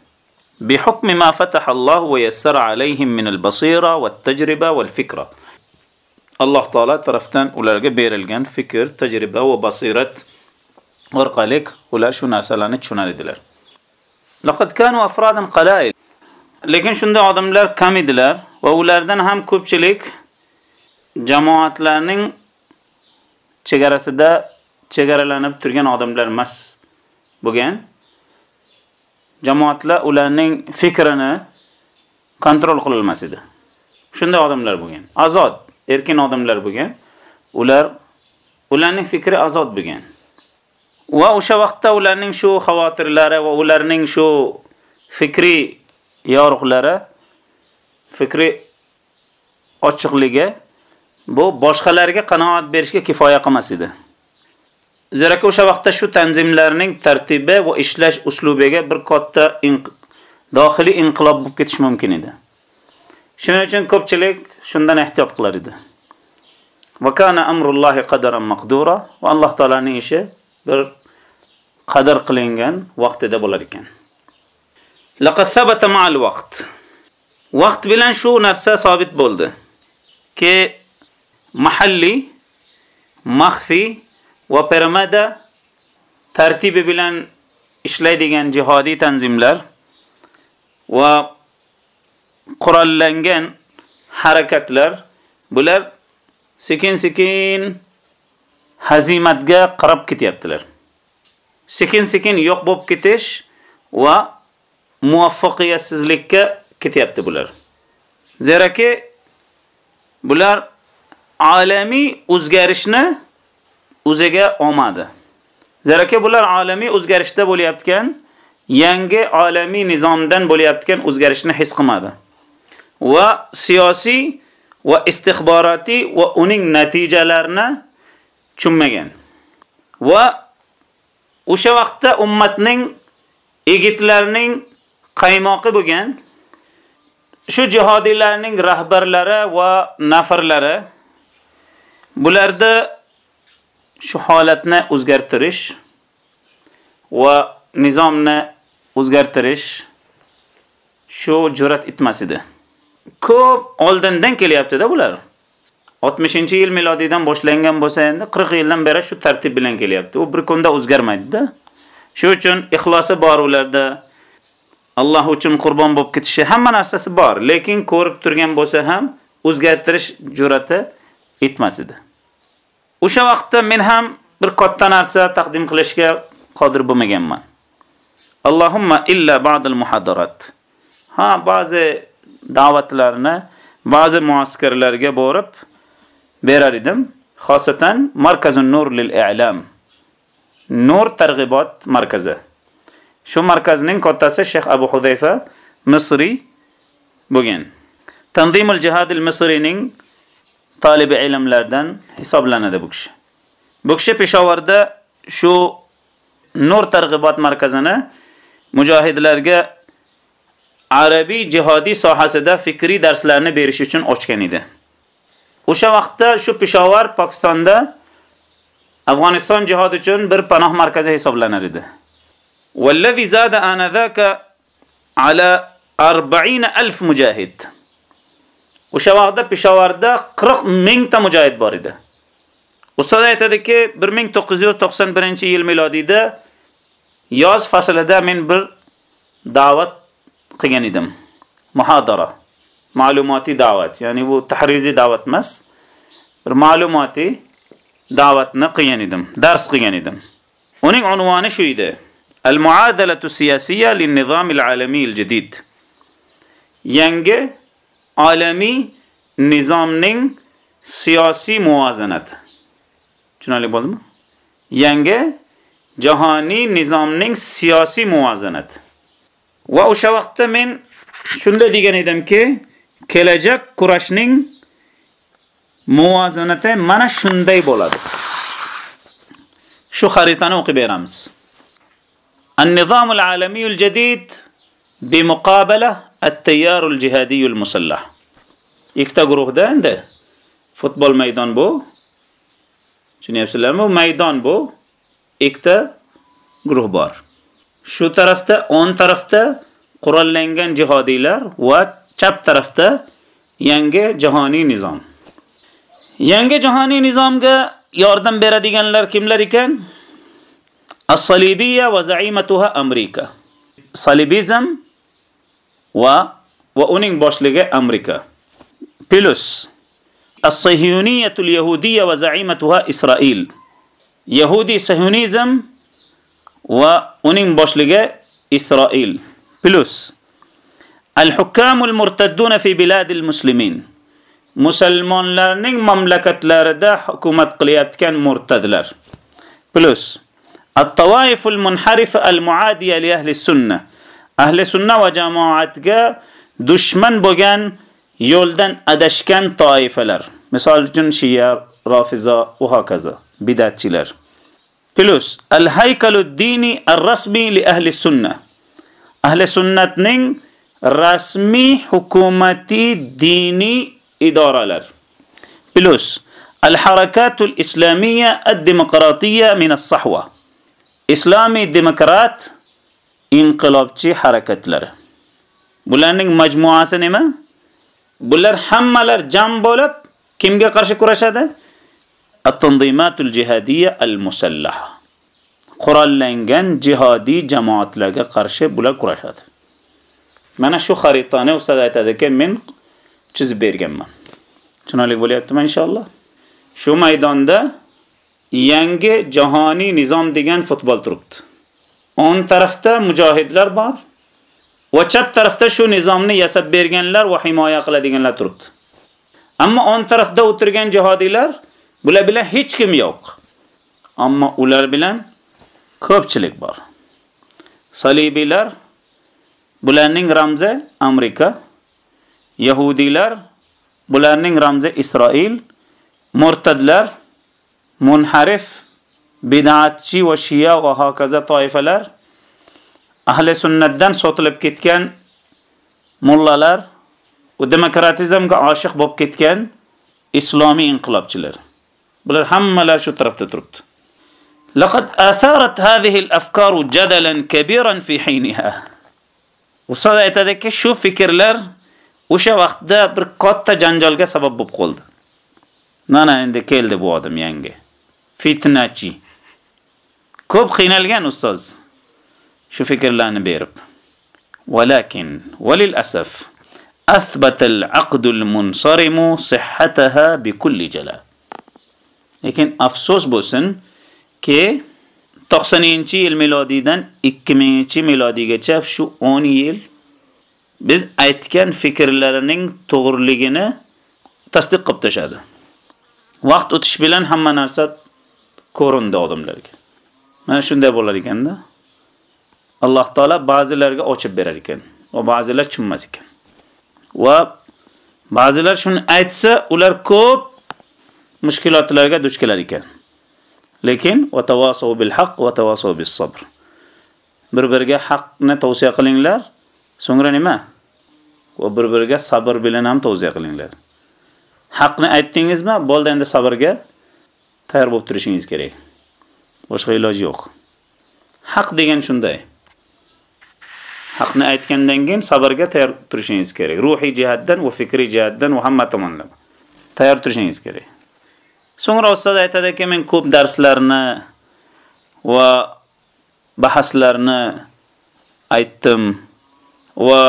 A: بحكم ما فتح الله ويسر عليهم من البصيرة والتجربة والفكرة alloh taolo tarafdan ularga berilgan fikr tajriba va basirat orqali ular shu narsalarni tushunar edilar laqad kanu afrodan qala'il lekin shunday odamlar kam edilar va ulardan ham ko'pchilik jamoatlarning chegarasida chegaralanib turgan odamlar emas bo'lgan jamoatlar ularning fikrini kontrol qilolmas edi. Shunday odamlar bo'lgan. Azod erkin odamlar bo'lgan. Ular ularning fikri azod bo'lgan. Va o'sha vaqtda ularning shu xavotirlari va ularning shu fikri yorug'lari fikri ochiqligi bu boshqalarga qanoat berishga kifoya qilmas edi. Zeraki o'sha vaqtda shu tanzimlarning tartibi va ishlash uslubiga bir katta inq inqilob bo'lib ketish mumkin edi. Shuning uchun ko'pchilik shundan ehtiyot qilar edi. Va kana amrullohi qadaran maqdura va Alloh taolaning ishi bir qadar qilingan vaqtida bo'lar ekan. Laqad thabata ma'al vaqt. Vaqt bilan shu narsa sabit bo'ldi. Ki mahalli, maxfi va piramida tartibi bilan ishlaydigan jihodiy tanzimlar va qurollangan harakatlar bular sekin-sekin hazimatga qarab ketyaptilar. Sekin-sekin yo'q bo'lib ketish va muvaffaqiyatsizlikka ketyapti bular. Zeraki bular olamiy o'zgarishni o'ziga olmadi. Zeraki bular olamiy o'zgarishda bo'layotgan yangi olamiy nizomdan bo'layotgan o'zgarishni his qilmadi. Va siyosiy va istixboroti va uning natijalarini tushunmagan. Va o'sha vaqtda ummatning egitlarning qaymoqi bo'lgan shu jihodiylarning rahbarlari va nafarlari bularda shu holatni o'zgartirish va nizomni o'zgartirish shu jur'at etmas edi. Ko'p oldindan kelyapti-da bular. 60-yil milodiydan boshlangan bo'lsa endi 40 yildan beri shu tartib bilan kelyapti. U bir kunda o'zgarmaydi-da. Shu uchun ixlosi bor ularda. Alloh uchun qurbon bo'lib ketishi hamma narsasi bor, lekin ko'rib turgan bo'lsa ham o'zgartirish jur'ati etmas edi. O'sha vaqtda men ham bir katta narsa taqdim qilishga qodir bo'lmaganman. Allohumma illa ba'dal muhadarat. Ha, ba'zi da'vatlarni ba'zi muaskarlarga borib berar edim. Xosatan Markazun Nur lil I'lam. Nur targ'ibot markazi. Shu markazning kattasi Sheikh Abu Hudayfa Misri bo'lgan. Tanzimul Jihad al-Misrining talibi ilmlardan hisoblanadi bu kishi. Bu kishi Peshovarda shu Nur targ'ibot markazini mujohidlarga arabiy jihodiy sohasida fikriy darslarni berish uchun ochgan edi. O'sha vaqtda shu Peshovar Pokistonda Afg'oniston jihod uchun bir panoh markazi hisoblanar edi. Wallazi zada anadhaka ala 40000 mujahid. O'sha vaqtda Peshovarda 40 mingta mujohid bor edi. Ustoz aytadiki, 1991-yil milodiyda yoz faslida men bir da'vat qilgan edim. Muhadara, ma'lumotli da'vat, ya'ni bu tahrizi da'vat emas. Bir ma'lumotli da'vatni qilgan edim, dars qilgan edim. Uning unvoni shu edi: Al-muadalatu siyasiyya lin-nizam al-alamiy al-jadid. Yangi olamiy nizomning siyosiy muvozanati. Tushunarli bo'ldimi? Yangi jahoniy nizomning siyosiy muvozanati. Va o'sha vaqtda men shunday degan edimki, kelajak kurashning muvozanati mana shunday bo'ladi. Shu xaritani o'qib beramiz. النظام العالمي الجديد بمقابلة At-Tayyarul Jihadiyul Musallah. Ikkita guruhda endi futbol maydon bu. Tushunyapsizlarmi? Maydon bu. Ikkita guruh bor. Shu tarafda, o'ng tarafda qurollangan jihodiylar va chap tarafda yangi jahoniy nizom. Yangi jahoniy nizomga yordam beradiganlar kimlar ekan? As-Salibiyya va Zaimatuha Amerika. Salibizm va va uning boshligi Amerika. Plus as-sihiyuniyyah al-yahudiyya va za'imatuha Isroil. Yahudi sihiyonizm va uning boshligi Isroil. Plus al-hukam al-murtaddun fi bilad al-muslimin. Musulmonlarning mamlakatlarida hukumat qilayotgan murtadlar. Plus at-tawaif al-munharif al-muadiya li ahli sunnah. أهل سنه و جماعتگه دشمن بگن یلدن ادشکن طایفه لر مثال جن شیعه رافزا و هاکزا بیدت چی لر پلوس الهیکل الدینی الرسمی لأهل سنه أهل سنت نین رسمی حکومتی دینی اداره لر پلوس الحركات الإسلامية الديمقراطية من الصحوة إسلامي ديمقراط inqilobchi harakatlari. Bularning majmuasi nima? Bular hammalar jam bo'lib kimga qarshi kurashadi? At-tanzimatul jihadiyya al-musallaha. Qurollangan jihodiy jamoatlarga qarshi bular kurashadi. Mana shu xaritani ustad aytadiki, men chizib berganman. Tushunarli bo'lyaptimi inshaalloh? Shu maydonda yangi jahoniy nizom degan futbol turibdi. O'ng tarafda mujohidlar bor va chap tarafda shu nizomni yasab berganlar va himoya qiladiganlar turibdi. Ammo o'ng tarafda o'tirgan jihodiylar bular bilan hech kim yo'q. Ammo ular bilan ko'pchilik bor. Salibiylar bularning ramzi Amerika, Yahudiylar bularning ramzi Isroil, murtadlar, munharif bid'atchi va shiya va hokazo toifalar ahli sunnatdan sotilib ketgan mullalar va demokratizmga oshiq bo'lib ketgan islomiy inqilobchilar. Bular hammalar shu tarafda turibdi. لقد أثارت هذه الأفكار جدلا كبيرا في حينها. Ustoz aytadiki, shu fikrlar o'sha vaqtda bir katta janjalga sabab bo'lib qoldi. Mana endi keldi bu odam yangi. Fitnachi. ko'p qiynalgan ustoz shu fikrlarni berib. Walakin walil asaf athbatal aqdul munsarimu sihhataha bi kulli jala. Lekin afsus bo'lsin ki 90-yil milodiydan 2000-milodiygacha shu 10 yil biz aytgan fikrlarining to'g'riligini tasdiq qilib tashadi. Vaqt o'tish bilan hamma narsa ko'rindi odamlarga. Mana shunday bo'lar ekanda. Alloh taolo ba'zilarga ochib berar ekan va ba'zilar tushunmas ekan. Va ba'zilar shuni aytsa, ular ko'p mushkilotlarga duch kelar ekan. Lekin va tavasav bil haqq va tavasav bis sabr. Bir-biriga haqni tavsiya qilinglar, so'ngra nima? Va bir-biriga sabr bilan ham tavsiya qilinglar. Haqni aytdingizmi, bo'ldi endi sabrga tayyor bo'lib turishingiz kerak. Boshqa iloj yo'q. Haq degan shunday. Haqni aytgandan keyin sabrga tayyor turishingiz kerak. Ruhiy jihatdan va fikriy jihatdan va hamma tomonlama tayyor turishingiz kerak. So'ngra ustoz aytadiki, men ko'p darslarni va bahslarni aytdim va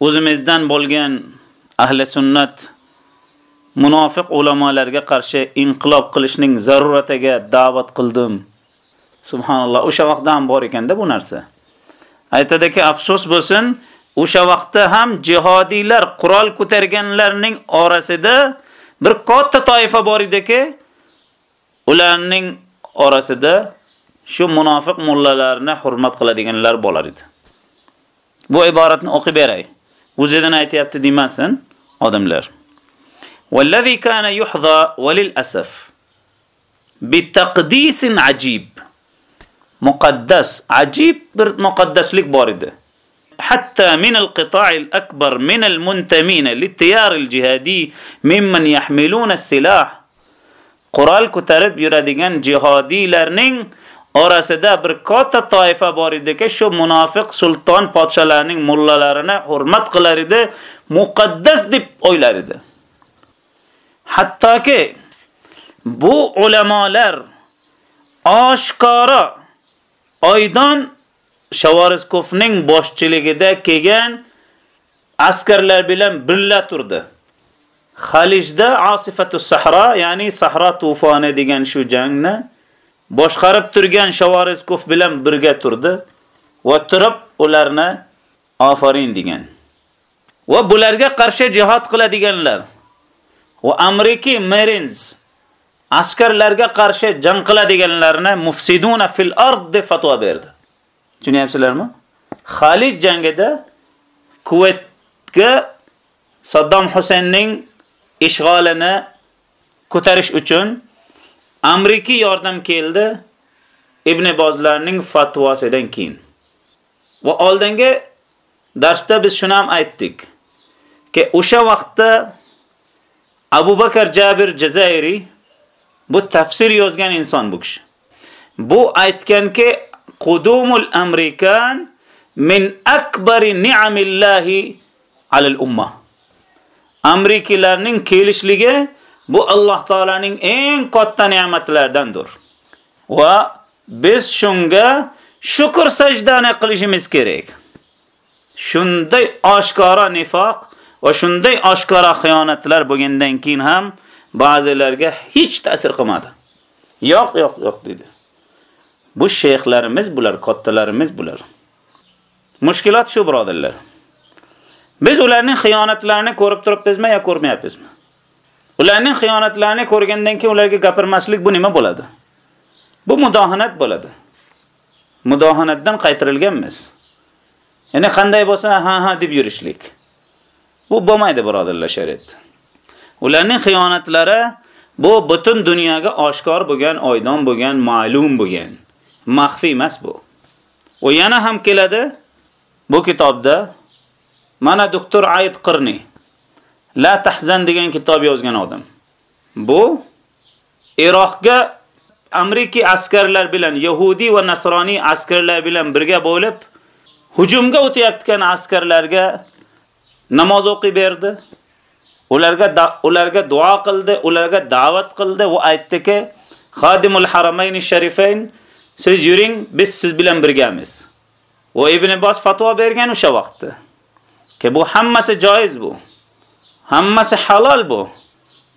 A: o'zimizdan bo'lgan ahli sunnat munofiq ulamolarga qarshi inqilob qilishning zaruratiga da'vat qildim. Subhanalloh, o'sha vaqtdan bor ekanda bu narsa. Aytadiki, afsus bo'lsin, o'sha vaqtda ham jihodiylar qurol ko'targanlarning orasida bir katta toifa bor ediki, ularning orasida shu munofiq mullalarni hurmat qiladiganlar bo'lar edi. Bu iboratni o'qib beray. O'zidan aytayapti demasin odamlar. والذي كان يحظى وللأسف بتقديس عجيب مقدس عجيب مقدس لك بارده حتى من القطاع الأكبر من المنتمين للتيار الجهادي ممن يحملون السلاح قرال كترب يراديغان جهادي لرنين orasida ediki, shu munofiq sulton podshalarning mullalarini hurmat qilar edi, muqaddas deb o'ylar edi. Hattoki bu ulamolar oshkora oydon Shavarizkovning boshchiligida kelgan askarlar bilan birga turdi. Xalijda Asifatus Sahra, ya'ni Sahra tufoni degan shu jangni boshqarib turgan Shavarizkov bilan birga turdi va turib ularni ofarin degan. Va bularga qarshi jihad qiladiganlar va Amerika Marines askarlarga qarshi jang qiladiganlarni mufsiduna fil ard deb fatvo berdi. Tushunyapsizlarmi? Xalij jangida Kuvaytga Saddam Husaynning ishg'olini ko'tarish uchun Amerika yordam keldi Ibn Bozlarning fatvosidan keyin. Va oldingi darsda biz shuni ham aytdik. Ki o'sha vaqtda Abu Bakr Jabir Jazairi bu tafsir yozgan inson bu kishi. Bu aytganki qudumul amerikan min akbari ni'amillahi alal umma. Amerikalarning kelishligi Bu Alloh taolaning eng katta ne'matlaridandir. Va biz shunga shukr sajdani qilishimiz kerak. Shunday oshkora nifoq va shunday oshkora xiyonatlar bo'lgandan keyin ham ba'zilarga hech ta'sir qilmadi. Yo'q, yo'q, yo'q dedi. Bu sheyxlarimiz bular, kattalarimiz bular. Mushkilat shu birodarlar. Biz ularning xiyonatlarini ko'rib turibmizmi yo ko'rmayapmizmi? Ularning xiyonatlarini ko'rgandan keyin ularga gapirmaslik bu nima bo'ladi? Bu mudohanat bo'ladi. Mudohanatdan qaytarilganmiz. Ya'ni qanday bo'lsa, ha ha deb yurishlik. Bu bo'lmaydi birodarlar shariat. Ularning xiyonatlari bu butun dunyoga oshkor bo'lgan, oydon bo'lgan, ma'lum bo'lgan. Maxfi emas bu. U yana ham keladi bu kitobda mana doktor Ayd Qirni La tahzan degan kitob yozgan odam. Bu Iroqga Amerika askarlar bilan Yahudi va Nasroniy askarlar bilan birga bo'lib hujumga o'tayotgan askarlarga namoz o'qib berdi. Ularga ularga duo qildi, ularga da'vat qildi va aytdiki: "Xodimul Haramayn sharifayn, siz yuring, biz siz bilan birgamiz." Va Ibn Abbas fatvo bergan o'sha vaqtda. Ki bu hammasi joiz bu. Hammasi halol bu.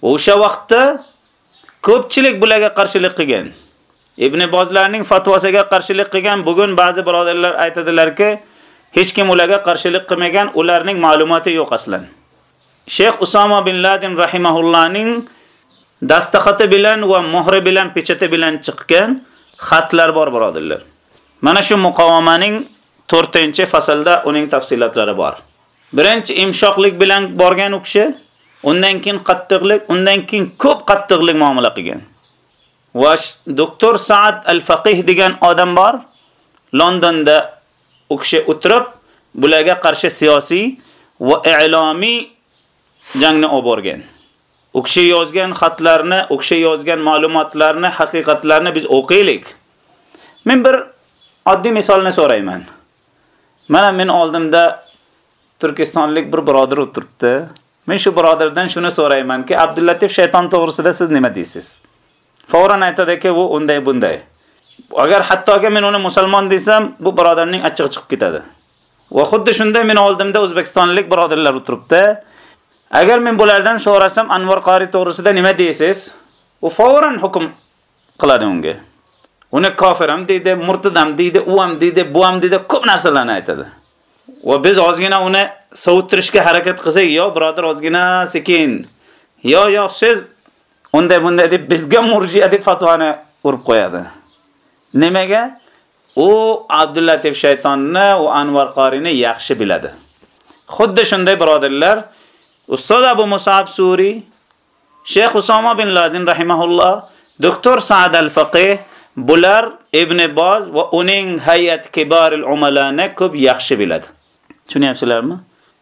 A: O'sha vaqtda ko'pchilik bularga qarshilik qilgan. Ibn Bozlarning fatvosiga qarshilik qilgan bugun ba'zi birodarlar aytadilarki, hech kim ularga qarshilik qilmagan, ularning ma'lumoti yo'q aslan. Sheyx Usama bin Laden rahimahullohning dastxati bilan va muhri bilan pechati bilan chiqqan xatlar bor birodirlar. Mana shu muqovomaning 4-faslda uning tafsilotlari bor. Birinchi imshoqlik bilan borgan u kishi, undan keyin qattiqlik, undan keyin ko'p qattiqlik muomala qilgan. Va doktor Saad al-Faqih degan odam bor. Londonda u kishi o'tirib, bularga qarshi siyosiy va i'lomiy jangni olib borgan. U kishi yozgan xatlarni, u kishi yozgan ma'lumotlarni, haqiqatlarni biz o'qiylik. Men bir oddiy misolni so'rayman. Mana men oldimda turkistonlik bir birodar o'tiribdi. Men shu birodardan shuni so'raymanki, Abdullatif shayton to'g'risida siz nima deysiz? Fawran aytadiki, u unday bunday. Agar hattoki men uni musulmon desam, bu birodarning achchig'i chiqib ketadi. Va xuddi shunday men oldimda o'zbekistonlik birodarlar o'tiribdi. Agar men bulardan so'rasam, Anvar Qori to'g'risida nima deysiz? U fawran hukm qiladi unga. Uni kofir ham deydi, murtad ham deydi, u ham deydi, bu ham deydi, ko'p narsalarni aytadi. Va biz ozgina uni sovuttirishga harakat qilsak, yo birodar ozgina sekin. Yo yo siz unday bunday deb bizga murjiya deb fatvoni urib qo'yadi. Nimaga? U Abdullatif shaytonni va Anvar Qorini yaxshi biladi. Xuddi shunday birodarlar, Ustoz Abu Musab Suri, Sheyx Usama bin Ladin rahimahulloh, doktor Sa'd al-Faqih bular Ibn Boz va uning hay'at kibaril umalani ko'p yaxshi biladi. Tushunyapsizlarmi?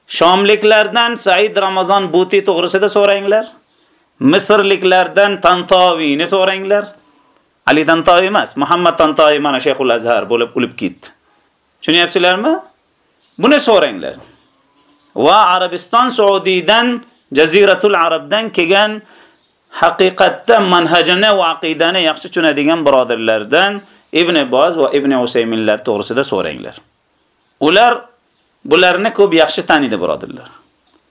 A: Shomliklardan Said Ramazon Buti to'g'risida so'ranglar. Misrliklardan Tantaviyni so'ranglar. Ali Tantoy emas, Muhammad Tantoy mana Shayxul Azhar bo'lib o'lib ketdi. Tushunyapsizlarmi? Buni so'ranglar. Va Arabiston Saudiyadan, Jaziratul Arabdan kelgan haqiqatda manhajini va aqidani yaxshi tushunadigan birodarlardan Ibn Boz va Ibn Usayminlar to'g'risida so'ranglar. Ular bularni ko'p yaxshi taniydi birodarlar.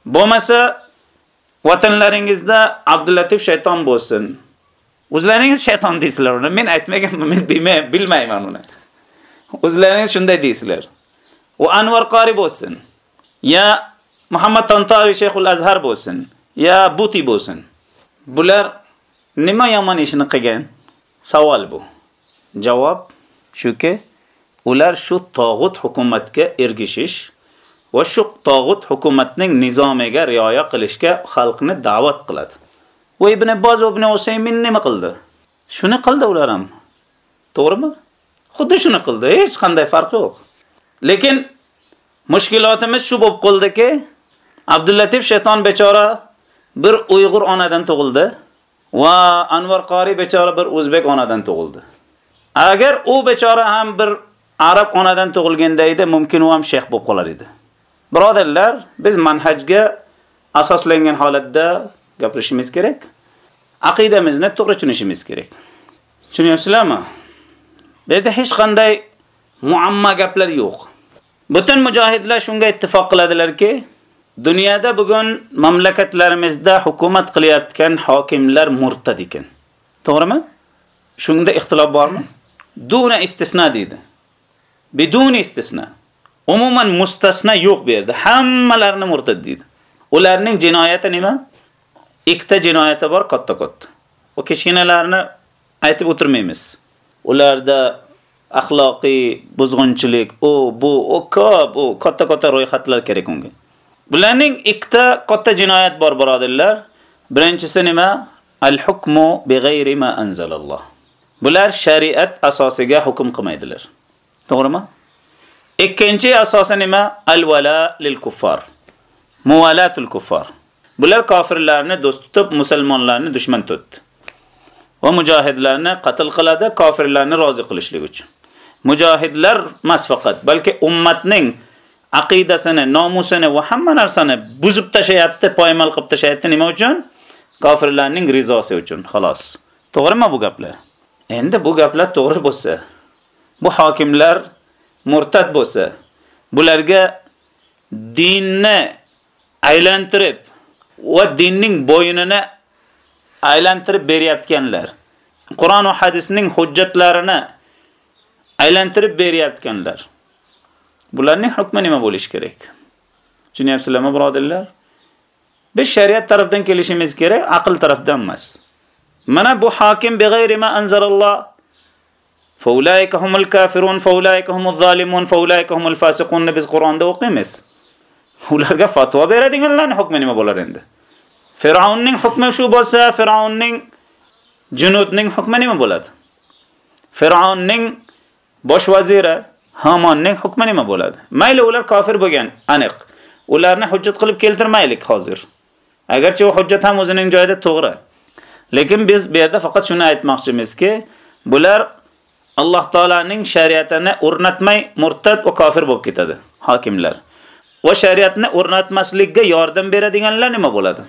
A: Bo'lmasa vatanlaringizda Abdullatif shayton bo'lsin. O'zlaringiz shayton deysizlar uni. Men aytmaganman, men bilmayman uni. O'zlaringiz shunday deysizlar. U Anvar Qori bo'lsin. Ya Muhammad Tantawi Shayxul Azhar bo'lsin. Ya Buti bo'lsin. Bular nima yomon ishni qilgan? Savol bu. Javob shuki, ular shu tog'ut hukumatga ergishish va shu tog'ut hukumatning nizomiga rioya qilishga xalqni da'vat qiladi. Va Ibn Abbos va Ibn Usaymin nima qildi? Shuni qildi ular ham. To'g'rimi? Xuddi shuni qildi, hech qanday farqi yo'q. Lekin mushkilotimiz shu bo'lib qoldiki, Abdullatif shayton bechora bir Uyg'ur onadan tug'ildi va Anvar Qori bechora bir o'zbek onadan tug'ildi. Agar u bechora ham bir arab onadan tug'ilganda edi, mumkin u ham shayx bo'lib qolar edi. Birodarlar, biz manhajga asoslangan holatda gapirishimiz kerak. Aqidamizni to'g'ri tushunishimiz kerak. Tushunyapsizlarmi? Bu yerda hech qanday muammo gaplar yo'q. Butun mujohidlar shunga ittifoq qiladilarki, dunyoda bugun mamlakatlarimizda hukumat qilayotgan hokimlar murtad ekan. To'g'rimi? Shunda ixtilof bormi? Duna istisna deydi. Bidun istisna. Umuman mustasna yo'q bu yerda. Hammalarini murtad deydi. Ularning jinoyati nima? Ikkita jinoyati bor katta-katta. O kichkinalarni aytib o'tirmaymiz. Ularda axloqiy buzg'unchilik, u bu, u ko'p, u katta-katta ro'yxatlar kerak unga. Bularning ikkita katta jinoyat bor birodarlar. Birinchisi nima? Al-hukmu bighayri ma anzalalloh. Bular shariat asosiga hukm qilmaydilar. To'g'rimi? Ikkinchi asosi nima? Al-vala lil kuffar. Muwalatul kuffar. Bular kofirlarni do'st tutib, musulmonlarni dushman tutdi. Va mujohidlarni qatl qiladi, kofirlarni rozi qilishlik uchun. Mujohidlar mas faqat, balki ummatning aqidasini, nomusini va hamma narsani buzib tashayapti, poymal qilib tashayapti nima uchun? Kofirlarning rizosi uchun, xolos. To'g'rimi bu gaplar? Endi bu gaplar to'g'ri bo'lsa, bu hokimlar murtad bo'lsa, bularga dinni aylantirib va dinning bo'yinini aylantirib beryapganlar. Qur'on va hadisning hujjatlarini aylantirib beryapganlar. Bularning hukmi nima bo'lishi kerak? Tushunyapsizlarmi, birodarlar? Biz shariat tarafdan kelishimiz kerak, aql tarafdan emas. Mana bu hokim beg'ayri ma anzalalloh فَاُولَٰئِكَ هُمُ kafirun, فَاُولَٰئِكَ هُمُ zalimun, فَاُولَٰئِكَ هُمُ fasiqun biz Qur'onda o'qiymiz. Ularga fatvo beradiganlarning hukmi nima bo'lar endi? Fir'aunning hukmi shu bo'lsa, Fir'aunning junudning hukmi nima bo'ladi? Fir'aunning bosh vaziri Hamonning hukmi nima bo'ladi? Mayli ular kofir bo'lgan, aniq. Ularni hujjat qilib keltirmaylik hozir. Agarchi u hujjat ham o'zining joyida to'g'ri. Lekin biz bu yerda faqat shuni aytmoqchimizki, bular Alloh taolaning shariatini o'rnatmay murtad va kofir bo'lib ketadi, hokimlar. Va shariatni o'rnatmaslikka yordam beradiganlar nima bo'ladi?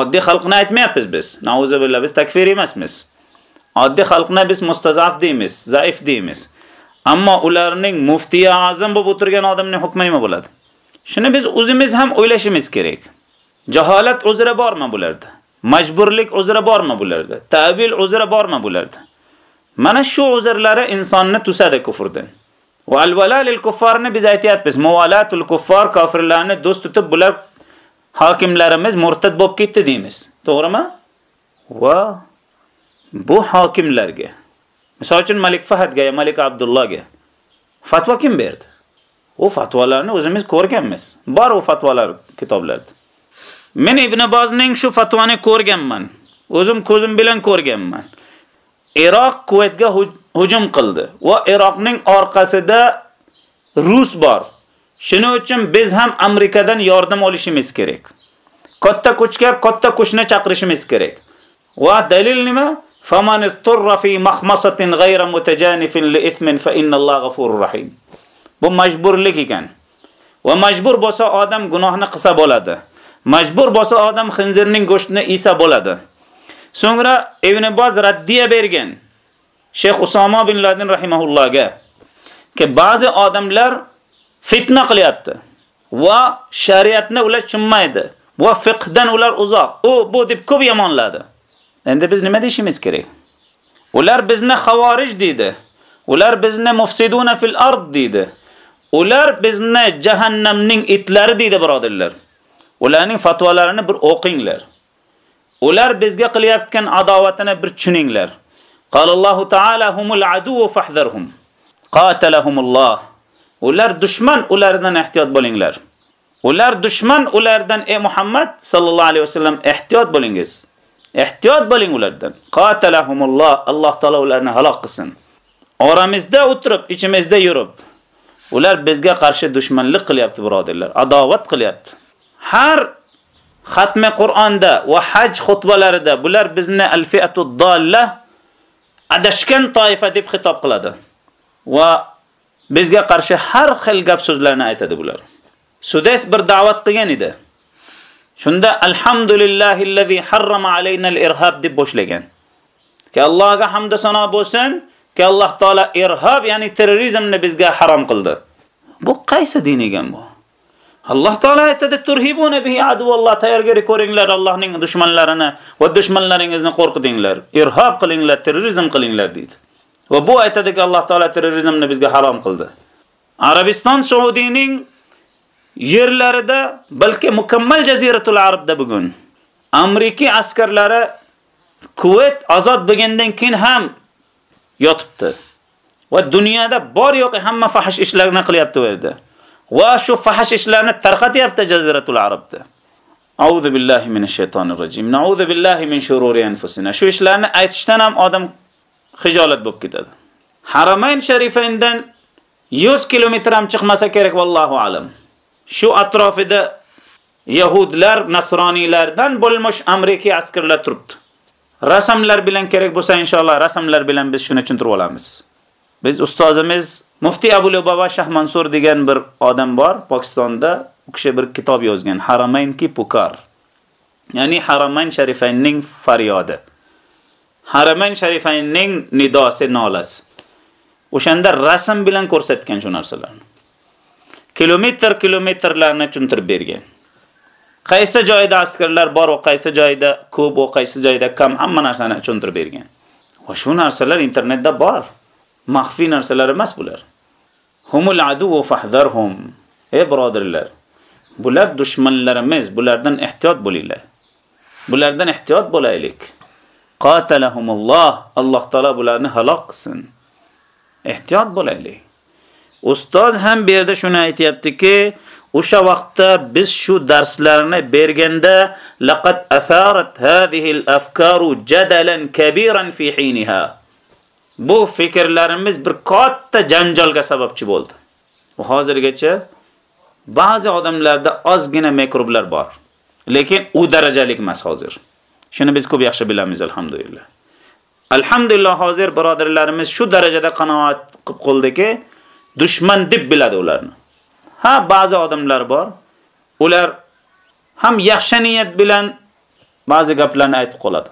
A: Oddiy xalqni aytmayapmiz biz. Nauzubillah biz takfir emasmiz. Oddiy xalqni biz mustazaf deymiz, zaif deymiz. Ammo ularning muftiy azam bo'lib o'tirgan odamning hukmi nima bo'ladi? Shuni biz o'zimiz ham o'ylashimiz kerak. Jaholat uzra bormi bularda? Majburlik uzra bormi bularda? Ta'bil uzra bormi bularda? Mana shu uzrlari insonni tusadi kufrdan. Va al-vala lil kuffarni biz aytyapmiz. Muvalatul kuffar kofirlarni do'st tutib bular hokimlarimiz murtad bo'lib ketdi deymiz. To'g'rimi? Va bu hokimlarga Misol uchun Malik Fahadga, Malik Abdullohga fatvo kim berdi? U fatvolarni o'zimiz ko'rganmiz. Bor u fatvolar kitoblarda. Men Ibn Bozning shu fatvoni ko'rganman. O'zim ko'zim bilan ko'rganman. Iroq Kuvaytga hujum qildi va Iroqning orqasida Rus bor. Shuning uchun biz ham Amerikadan yordam olishimiz kerak. Katta kuchga katta kuchni chaqirishimiz kerak. Va dalil nima? فمن اضطر في مخمصة غير متجانف لإثم فإن الله غفور رحيم bu majburlik ekan va majbur bo'lsa odam gunohni qilsa bo'ladi majbur bo'lsa odam xinzirning go'shtini yesa bo'ladi so'ngra ibn boz raddiya bergan Sheyx Usama bin ladin rahimahullohga ki ba'zi odamlar fitna qilyapti va shariatni ular tushunmaydi va fiqhdan ular uzoq. U bu deb ko'p yomonladi. Endi biz nima deyishimiz kerak? Ular bizni xavorij dedi. ular bizni mufsiduna fil ard dedi. ular bizni jahannamning itlari dedi birodarlar. Ularning fatvolarini bir o'qinglar. Ular bizga qilayotgan adovatini bir tushuninglar. قال qalallohu taala humul adu fahdharhum qatalahumulloh ular dushman ulardan ehtiyot bo'linglar. Ular dushman ulardan ey Muhammad sallallohu alayhi vasallam ehtiyot bo'lingiz. Ehtiyot bo'ling ulardan. Qatalahumulloh. Alloh taolo ularni halok qilsin. Oramizda o'tirib ichimizda yurib. Ular bizga qarshi dushmanlik qilyapti birodarlar. Adovat qilyapti. Har xatmi qur'onda va haj xutbalarida bular bizni alfiatud dolla adashgan toifa deb xitob qiladi. Va bizga qarshi har xil gap so'zlarni aytadi bular. Sudays bir da'vat qilgan edi. Shunda alhamdulillahillazi harrama alayna al-irhab deb boshlagan. Ki allohga hamd sano bo'lsin ki alloh taolo irhab, ya'ni terrorizmni bizga harom qildi. Bu qaysi din ekan bu? Alloh taolo aytadi turhibuna bihi aduwallah", tayyorgarlik ko'ringlar allohning dushmanlarini va dushmanlaringizni qo'rqitinglar irhob qilinglar terrorizm qilinglar deydi. Va bu aytadiki alloh taolo terrorizmni bizga harom qildi. Arabiston Saudiyaning yerlarida balki mukammal jaziratul arabda bugun amerika askarlari kuvayt ozod bo'lgandan keyin ham yotibdi. Va dunyoda bor yo'qi hamma fahish ishlarni qilyapti u yerda. Va shu fahash ishlarni tarqatyapti jaziratul arabda A'udhu billahi minash shaytonir rojim. Na'udhu billahi min shururi anfusina. Shu ishlarni aytishdan ham odam xijolat bo'lib ketadi. Haramayn sharifayndan 100 kilometr ham chiqmasa kerak vallohu alam. Shu atrofida yahudlar, nasroniylardan bo'lmoq amerikiy askarlar turibdi. Rasmlar bilan kerak bo'lsa inshaalloh rasmlar bilan biz shuni tushuntirib olamiz. Biz ustozimiz Mufti Abu Lubaba Shah Mansur degan bir odam bor Pokistonda. U kishi bir kitob yozgan Haramayn ki pukar. Ya'ni Haramayn sharifaynning faryodi. Haramayn sharifaynning nidosi nolasi. O'shanda rasm bilan ko'rsatgan shu narsalarni. Kilometr kilometrlarni tushuntirib bergan. Qaysi joyda askarlar bor va qaysi joyda ko'p va qaysi joyda kam hamma narsani tushuntirib bergan. Va shu narsalar internetda bor. Maxfiy narsalar emas bular. Humul adu fahzarhum. Ey birodarlar, bular dushmanlarimiz, bulardan ehtiyot bo'linglar. Bulardan ehtiyot bo'laylik. Qatalahumulloh, Alloh taolo bularni halok qilsin. Ehtiyot bo'laylik. Ustoz ham bu yerda shuni aytayaptiki, o'sha vaqtda biz shu darslarni berganda laqad afarat hadhihi al-afkaru jadalan kabiran fi hiniha. Bu fikrlarimiz bir katta janjolga sababchi bo'ldi. Va hozirgacha ba'zi odamlarda ozgina mikroblar bor. Lekin u darajalik emas hozir. Shuni biz ko'p yaxshi bilamiz alhamdulillah. Alhamdulillah hozir birodarlarimiz shu darajada qanoat qilib qoldiki, dushman deb biladi ularni. Ha, ba'zi odamlar bor. Ular ham yaxshi niyat bilan ba'zi gaplarni aytib qoladi.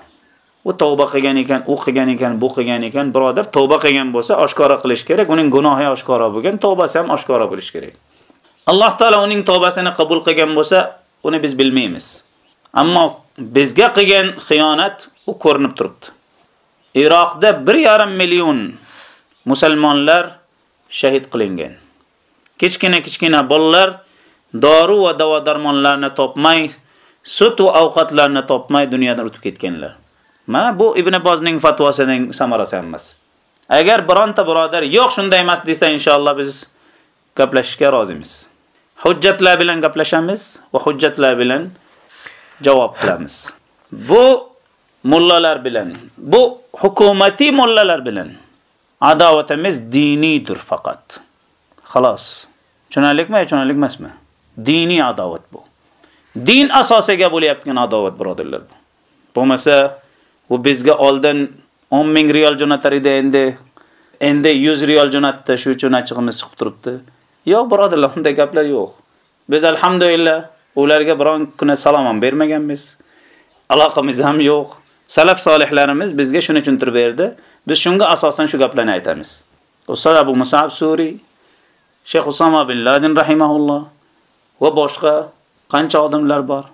A: U tavba qilgan ekan, u qilgan ekan, bu qilgan ekan, birodar, tavba qilgan bo'lsa, oshkora qilish kerak. Uning gunohi oshkora bo'lgan, tavbasi ham oshkora bo'lish kerak. Alloh taolo uning tavbasini qabul qilgan bo'lsa, uni biz bilmaymiz. Ammo bizga qilgan xiyonat u ko'rinib turibdi. Iroqda 1.5 million musulmonlar shahid qilingan. Kichkina-kichkina bolalar dori va davo-darmonlarni topmay, sut va ovqatlarni topmay dunyodan o'tib ketganlar. Mana bu Ibn Bozning fatvosining samarasi emas. Agar bironta birodar yo'q shunday emas desa, inshaalloh biz gaplashishga rozimiz. Hujjatlar bilan gaplashamiz va hujjatlar bilan javob qilamiz. Bu mullalar bilan, bu hukumatiy mullalar bilan adovatimiz diniydir faqat. Xolos. Tushunarlikmi, tushunarlik emasmi? Diniy adovat bu. Din asosiga bo'layotgan adovat birodarlar bu. Bo'lmasa, u bizga oldin 10 ming riyol jo'natar edi, endi endi 100 riyol jo'natdi, shu uchun achig'imiz chiqib turibdi. Yo'q, birodarlar, unday gaplar yo'q. Biz alhamdulillah ularga biron kuni salom ham bermaganmiz. Aloqamiz ham yo'q. Salaf solihlarimiz bizga shuni tushuntirib berdi. Biz shunga asosan shu gaplarni aytamiz. Ustoz Abu Musab Suri, shayx Usama bin ladin rahimahulloh va boshqa qancha odamlar bor.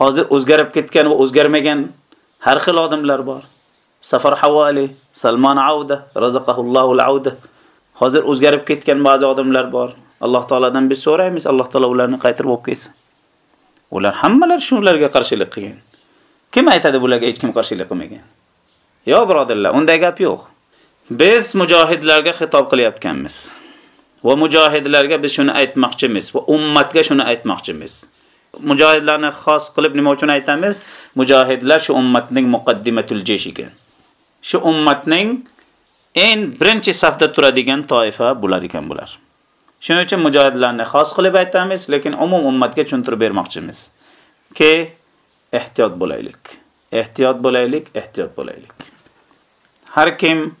A: Hozir o'zgarib ketgan va o'zgarmagan har xil odamlar bor. Safar Havali, Salman Auda, razaqahullohu al-auda. Hozir o'zgarib ketgan ba'zi odamlar bor. Alloh taoladan biz so'raymiz, Alloh taolo ularni qaytarib olib kelsin. Ular hammalar shularga qarshilik qilgan. Kim aytadi bularga hech kim qarshilik qilmagan? Yo birodarlar, unday gap yo'q. Biz mujohidlarga xitob qilyapkanmiz. Va mujohidlarga biz shuni aytmoqchimiz va ummatga shuni aytmoqchimiz. Mujohidlarni xos qilib nima uchun aytamiz? Mujohidlar shu ummatning muqaddimatul jesh ekan. Shu ummatning eng birinchi safda turadigan toifa bular ekan bular. Shuning uchun mujohidlarni xos qilib aytamiz, lekin umum ummatga tushuntirib bermoqchimiz. Ke ehtiyot bo'laylik. Ehtiyot bo'laylik, ehtiyot bo'laylik. Har kim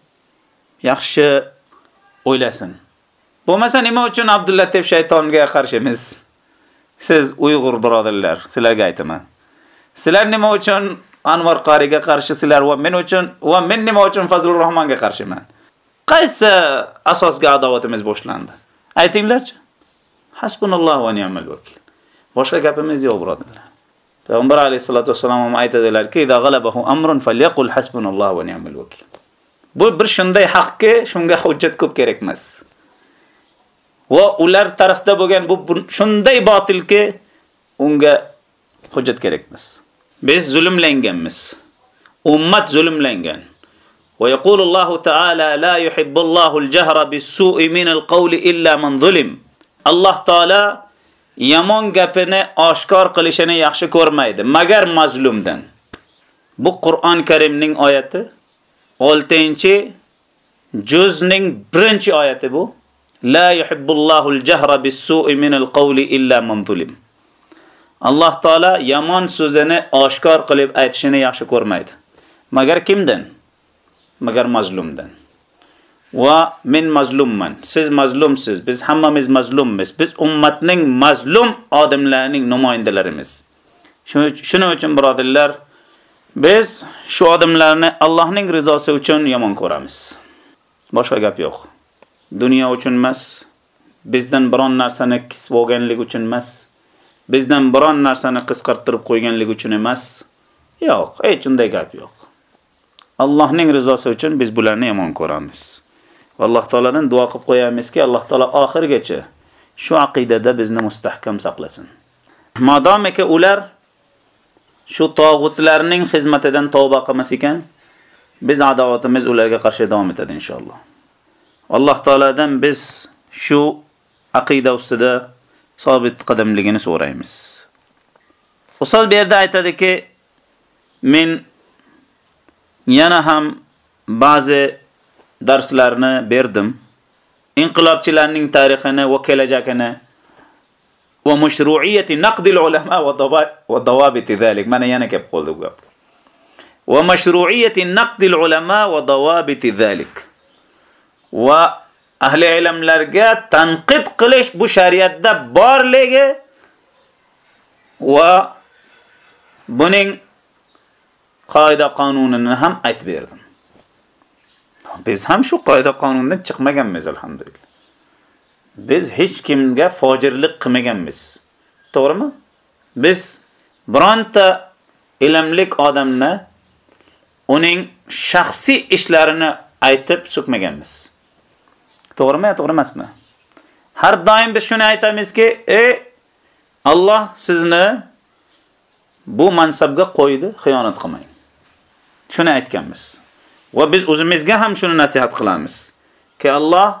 A: yaxshi o'ylasin. Bo'lmasa nima uchun Abdullatif shaytonga qarshimiz? Siz Uyg'ur birodarlar, sizlarga aytaman. Sizlar nima uchun Anvar Qariga qarshisizlar va men uchun va men nima uchun Fazlur Rahmonga qarshiman? Qaysi asosga adovatimiz boshlandi? Aytinglarchi. Hasbunallohu va ni'mal vakil. Boshqa gapimiz yo'q birodarlar. Payg'ambar alayhisolatu vasallam ham aytadilarki, "Idza g'alabahu amrun falyaqul hasbunallohu va ni'mal vakil." Bu bir shunday haqki, shunga hujjat ko'p kerak emas. Va ular tarafda bo'lgan bu shunday botilki, unga hujjat kerak emas. Biz zulmlanganmiz. Ummat zulmlangan. Va yaqulullohu ta'ala la yuhibbullohu al-jahra bis-su'i min al-qawl illa man zulim. Alloh taala yomon gapini oshkor qilishini yaxshi ko'rmaydi, magar mazlumdan. Bu Qur'on Karimning oyati 6-juzning 1-oyati bu. La yuhibbullohu al-jahra bis-su'i min al-qawli illa man zulim. Alloh taolo yomon so'zini oshkor qilib aytishini yaxshi ko'rmaydi. Magar kimdan? Magar mazlumdan. Va men mazlumman. Siz mazlumsiz. Biz hammamiz mazlummiz. Biz ummatning mazlum odamlarining namoyandalarimiz. Shuning uchun birodarlar, biz shu odamlarni Allohning rizosi uchun yomon ko'ramiz. Boshqa gap yo'q. Dunyo uchun emas, bizdan biron narsani kisib olganlik uchun emas, bizdan biron narsani qisqartirib qo'yganlik uchun emas. Yo'q, hech unday gap yo'q. Allohning rizosi uchun biz bularni yomon ko'ramiz. Alloh taoladan duo qilib qo'yamizki, Alloh taolo oxirgacha shu aqidada bizni mustahkam saqlasin. Madomiki ular shu tog'utlarning xizmatidan tavba qilmas ekan, biz adovatimiz ularga qarshi davom etadi inshaalloh. Alloh taoladan biz shu aqida ustida sobit qadamligini so'raymiz. Ustoz bu yerda aytadiki, men yana ham ba'zi darslarni berdim. Inqilobchilarning tarixini va kelajagini va mashru'iyati naqd al-ulama va dawabit zalik. Mana yana kelib qoldi bu gap. Va mashru'iyati naqd al-ulama va dawabit zalik. Va ahli ilmlarga tanqid qilish bu shariatda borligi va buning qoida qonunini ham aytib berdim. Biz ham shu qoida qonundan chiqmaganmiz alhamdulillah. Biz hech kimga fojirlik qilmaganmiz. To'g'rimi? Biz bironta ilmlik odamni uning shaxsiy ishlarini aytib so'kmaganmiz. To'g'rimi yo to'g'ri emasmi? Har doim biz shuni aytamizki, "Ey Alloh sizni bu mansabga qo'ydi, xiyonat qilmang." Shuni aytganmiz. Va biz o'zimizga ham shuni nasihat qilamiz. Ki Alloh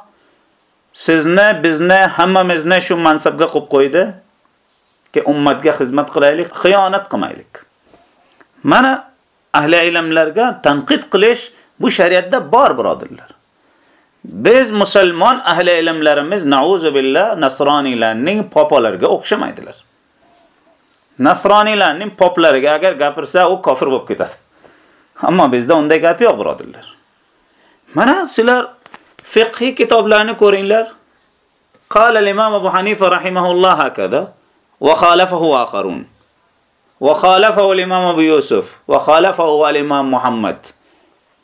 A: sizni, bizni, hammamizni shu mansabga qo'yib qo'ydi, ki ummatga xizmat qilaylik, xiyonat qilmaylik. Mana ahli ilmlarga tanqid qilish bu shariatda bor birodirlar. Biz musulmon ahli ilmlarimiz nauzu billah nasroniylarning popolariga o'xshamaydilar. Nasroniylarning poplariga agar gapirsa, u kofir bo'lib ketadi. Ammo bizda unday gap yo'q, birodarlar. Mana sizlar fiqhiy kitoblarni ko'ringlar. Qala al-Imam Abu Hanifa rahimahulloh hakada va khalafahu akharun. Va khalafahu al-Imam Abu Yusuf va khalafahu al-Imam Muhammad.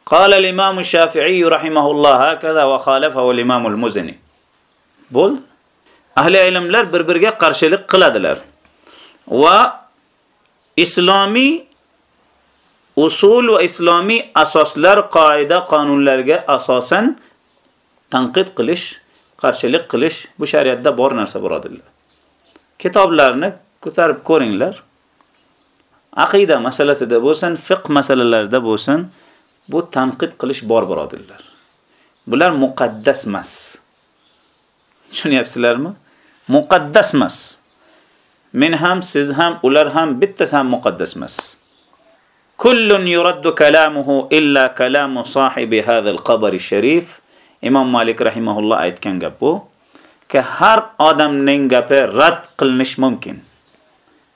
A: قال الإمام الشافعي رحمه الله هكذا وخالفه الإمام المزني بول أهل ilmlar bir-biriga qarshilik qiladilar va islomiy usul va islomiy asoslar qoida qonunlarga asosan tanqid qilish qarshilik qilish bu shariatda bor narsa birodarlar kitoblarni ko'tarib ko'ringlar aqida masalasida bo'lsin fiqh masalalarida bo'lsin bu tanqid qilish bor birodirlar bular muqaddas emas tushunyapsizlarmi? Muqaddas emas men ham siz ham ular ham bittasi ham muqaddas emas kullun yuraddu kalamuhu illa kalamu sahibi hadha al-qabr sharif. Imom malik rahimahulloh aytgan gap bu ki har odamning gapi rad qilinish mumkin.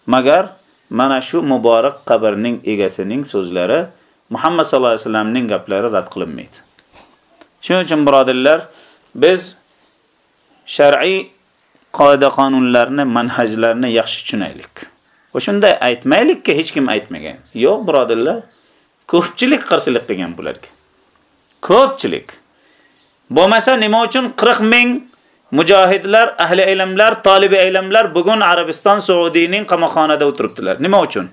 A: Magar mana shu muborak qabrning egasining so'zlari Muhammad sallallohu alayhi vasallamning gaplari rad qilinmaydi. Shuning uchun birodirlar, biz shar'iy qoida qonunlarni, manhajlarni yaxshi tushunaylik. Va shunday aytmaylikki, hech kim aytmagan. Yo'q, birodirlar, ko'pchilik qarshilik qilgan bularga. Ko'pchilik. Bo'lmasa nima uchun 40 ming mujohidlar, ahli ilmlar, talibi ilmlar bugun Arabiston Saudiyaning qamoqxonada o'tiribdilar. Nima uchun?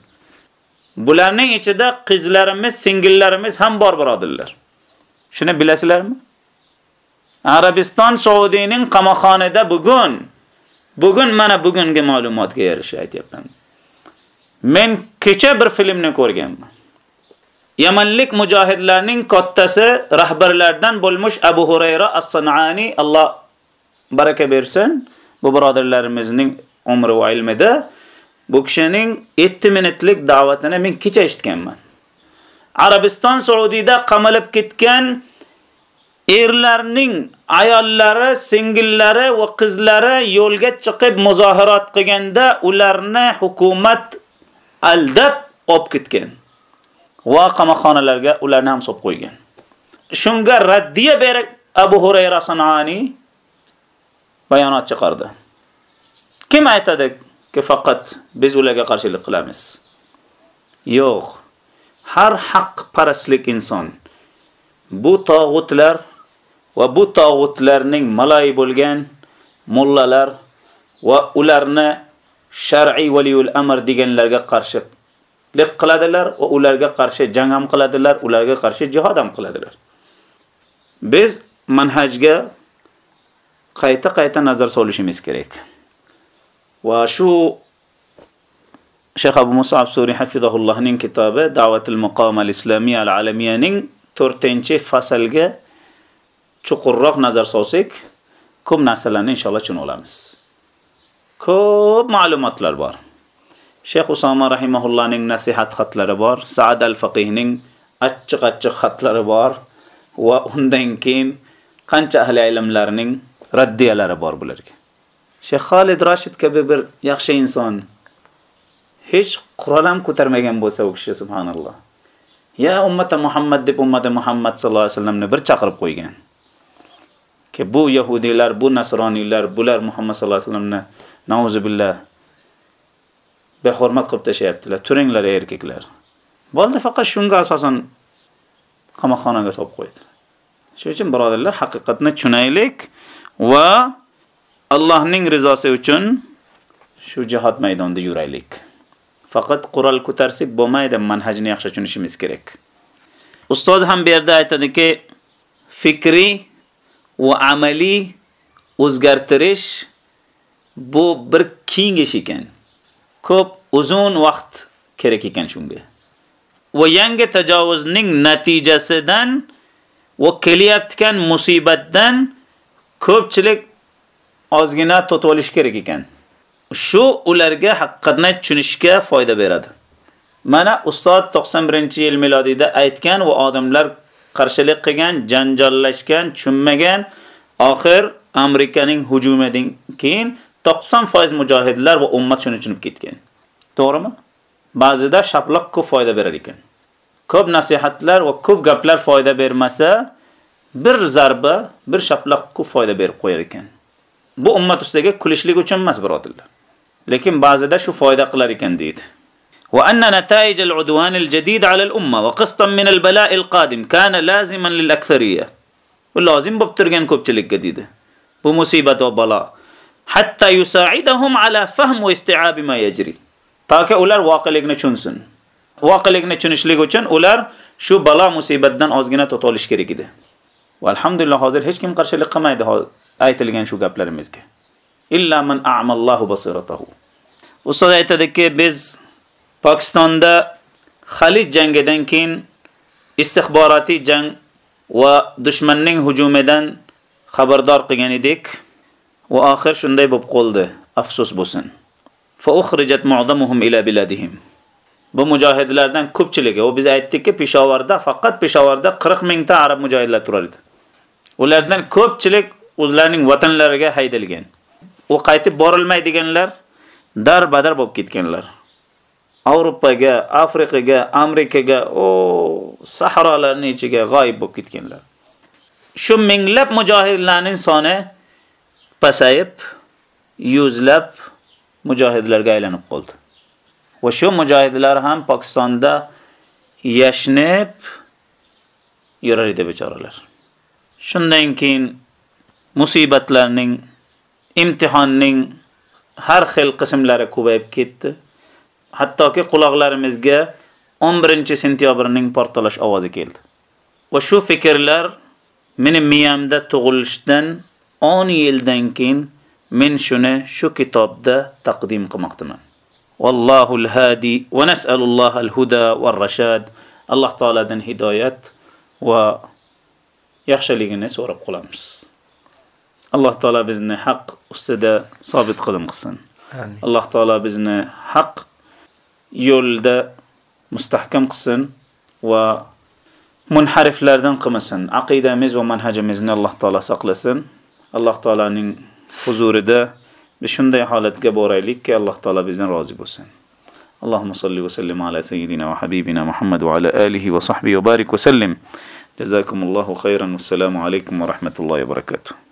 A: Bularning ichida qizlarimiz, singillarimiz ham bor birodirlar. Shuni bilasizlarmi? Arabiston Saudiyaning qamoqxonada bugun bugun mana bugungi ma'lumotga yarasha aytyapman. Men kecha bir filmni ko'rganman. Yamanlik mujohidlarning kattasi rahbarlardan bo'lmuş Abu Hurayra as-Sanani Alloh baraka bersin. Bu birodarlarimizning umri va ilmida Bu kishining 7 minutlik da'vatini men kecha eshitganman. Arabiston Saudiyda qamalib ketgan erlarning ayollari, singillari va qizlari yo'lga chiqib muzohirat qilganda ularni hukumat aldab olib ketgan. Va qamoqxonalarga ularni ham solib qo'ygan. Shunga raddiya berib Abu Hurayra Sanani bayonot chiqardi. Kim aytadi? Faqat biz ularga qarshilik qilamiz. Yo'q. Har haq parastlik inson bu tog'utlar va bu tog'utlarning malay bo'lgan mullalar va ularni shar'iy valiyul amr deganlarga qarshi liq qiladilar va ularga qarshi jang ham qiladilar, ularga qarshi jihad ham qiladilar. Biz manhajga qayta-qayta nazar solishimiz kerak. Va shu Shayx Abu Musab Suri hafizahullohning kitobi Da'vatul Muqom al-Islamiyya al-Alamiyaning 4-faslga chuqurroq nazar solsak, ko'p narsalarni inshaalloh tushuna olamiz. Ko'p ma'lumotlar bor. Sheyx Usama rahimahullohning nasihat xatlari bor, Sa'ad al-Faqihning achchiq-achchiq xatlari bor va undan keyin qancha ahli ilmlarning raddiyalari bor bularga. Shayx Xolid Rashid kabi bir yaxshi inson hech qurol ham ko'tarmagan bo'lsa u kishi subhanalloh. Ya ummata Muhammad deb ummati Muhammad sallallohu alayhi vasallamni bir chaqirib qo'ygan. Ki bu yahudiylar, bu nasroniylar, bular Muhammad sallallohu alayhi vasallamni nauzubillah behurmat qilib tashayaptilar. Turinglar erkaklar. Bo'ldi faqat shunga asosan qamoqxonaga solib qo'ydilar. Shuning uchun birodarlar haqiqatni tushunaylik va Allohning rizosi uchun shu jihad maydonida yuraylik. Faqat qural ko'tarsak bo'lmaydi, manhajni yaxshi tushunishimiz kerak. Ustoz ham bu yerda aytadiki, fikri va amaliy o'zgartirish bu bir keng ish ekan. Ko'p uzun vaqt kerak ekan shunga. Va yangi tajovuzning natijasidan va kelyotgan musibatdan ko'pchilik ozgina totib olish kerak ekan. Shu ularga haqiqatni tushunishga foyda beradi. Mana ustoz 91-yil milodiyda aytgan va odamlar qarshilik qilgan, janjallashgan, tushunmagan, oxir Amerikaning hujumidan keyin 90% mujohidlar va ummat shuni tushunib ketgan. To'g'rimi? Ba'zida shaploq ko'p foyda berar ekan. ko'p nasihatlar va ko'p gaplar foyda bermasa, bir zarba, bir shaploqku ko'p foyda berib qo'yar ekan. Bu ummat ustiga kulishlik uchun emas, birodarlar. Lekin ba'zida shu foyda qilar ekan deydi. وأن نتائج العدوان الجديد على الأمة وقسطا من البلاء القادم كان لازما للأكثرية ولازم ببترغن ko'pchilikka dedi. Bu musibat va balo. Hatta yusa'idahum ala fahm va isti'ab ma yajri. Toki ular voqelikni tushunsin. Voqelikni tushunishlik uchun ular shu balo musibatdan ozgina to'tolish kerak edi. Va alhamdulillah hozir hech kim qarshilik qilmaydi aytilgan shu gaplarimizga. Illa man a'mallohu basiratahu. Ustoz aytadiki, biz Pokistonda Xalij jangidan keyin istixborotiy jang va dushmanning hujumidan xabardor qilgan edik va oxir shunday bo'lib qoldi. Afsus bo'lsin. Fa ukhrijat mu'damuhum ila biladihim. Bu mujohidlardan ko'pchiligi, u biz aytdikki, Peshovarda faqat Peshovarda 40 mingta arab mujohidlar turar edi. Ulardan ko'pchilik o'zlarining vatanlariga haydalgan. U qaytib borilmaydiganlar dar-badar bo'lib ketganlar. Avropaga, Afrikaga, Amerikaga, o sahrolarning ichiga g'oyib bo'lib ketganlar. Shu minglab mujohidlarning soni pasayib, yuzlab mujohidlarga aylanib qoldi. Va shu mujohidlar ham Pokistonda yashnib yurar edi bechoralar. Shundan keyin musibatlarning, imtihonning har xil qismlari ko'payib ketdi. hattoki quloqlarimizga 11-sentyabrning portlash ovozi keldi. Va shu fikrlar meni miyamda tug'ilishdan 10 yildan keyin men shuni shu kitobda taqdim qilmoqdaman. Vallohu al-hadi va nas'alulloh al-huda va rashad. Alloh taoladan hidoyat va yaxshiligini so'rab qolamiz. Alloh taolo bizni haq ustida sabit qilib qilsin. Alloh taolo bizni haq yo'lda mustahkam qilsin va munhariflardan qilmasin. Aqidamiz va manhajimizni Alloh taolo saqlasin. Alloh taolaning huzurida biz shunday holatga boraylikki, Alloh taolo bizdan rozi bo'lsin. اللهم صل وسلم على سيدنا وحبيبنا محمد وعلى آله وصحبه وبارك وسلم جزاكم الله خيرا والسلام عليكم ورحمة الله وبركاته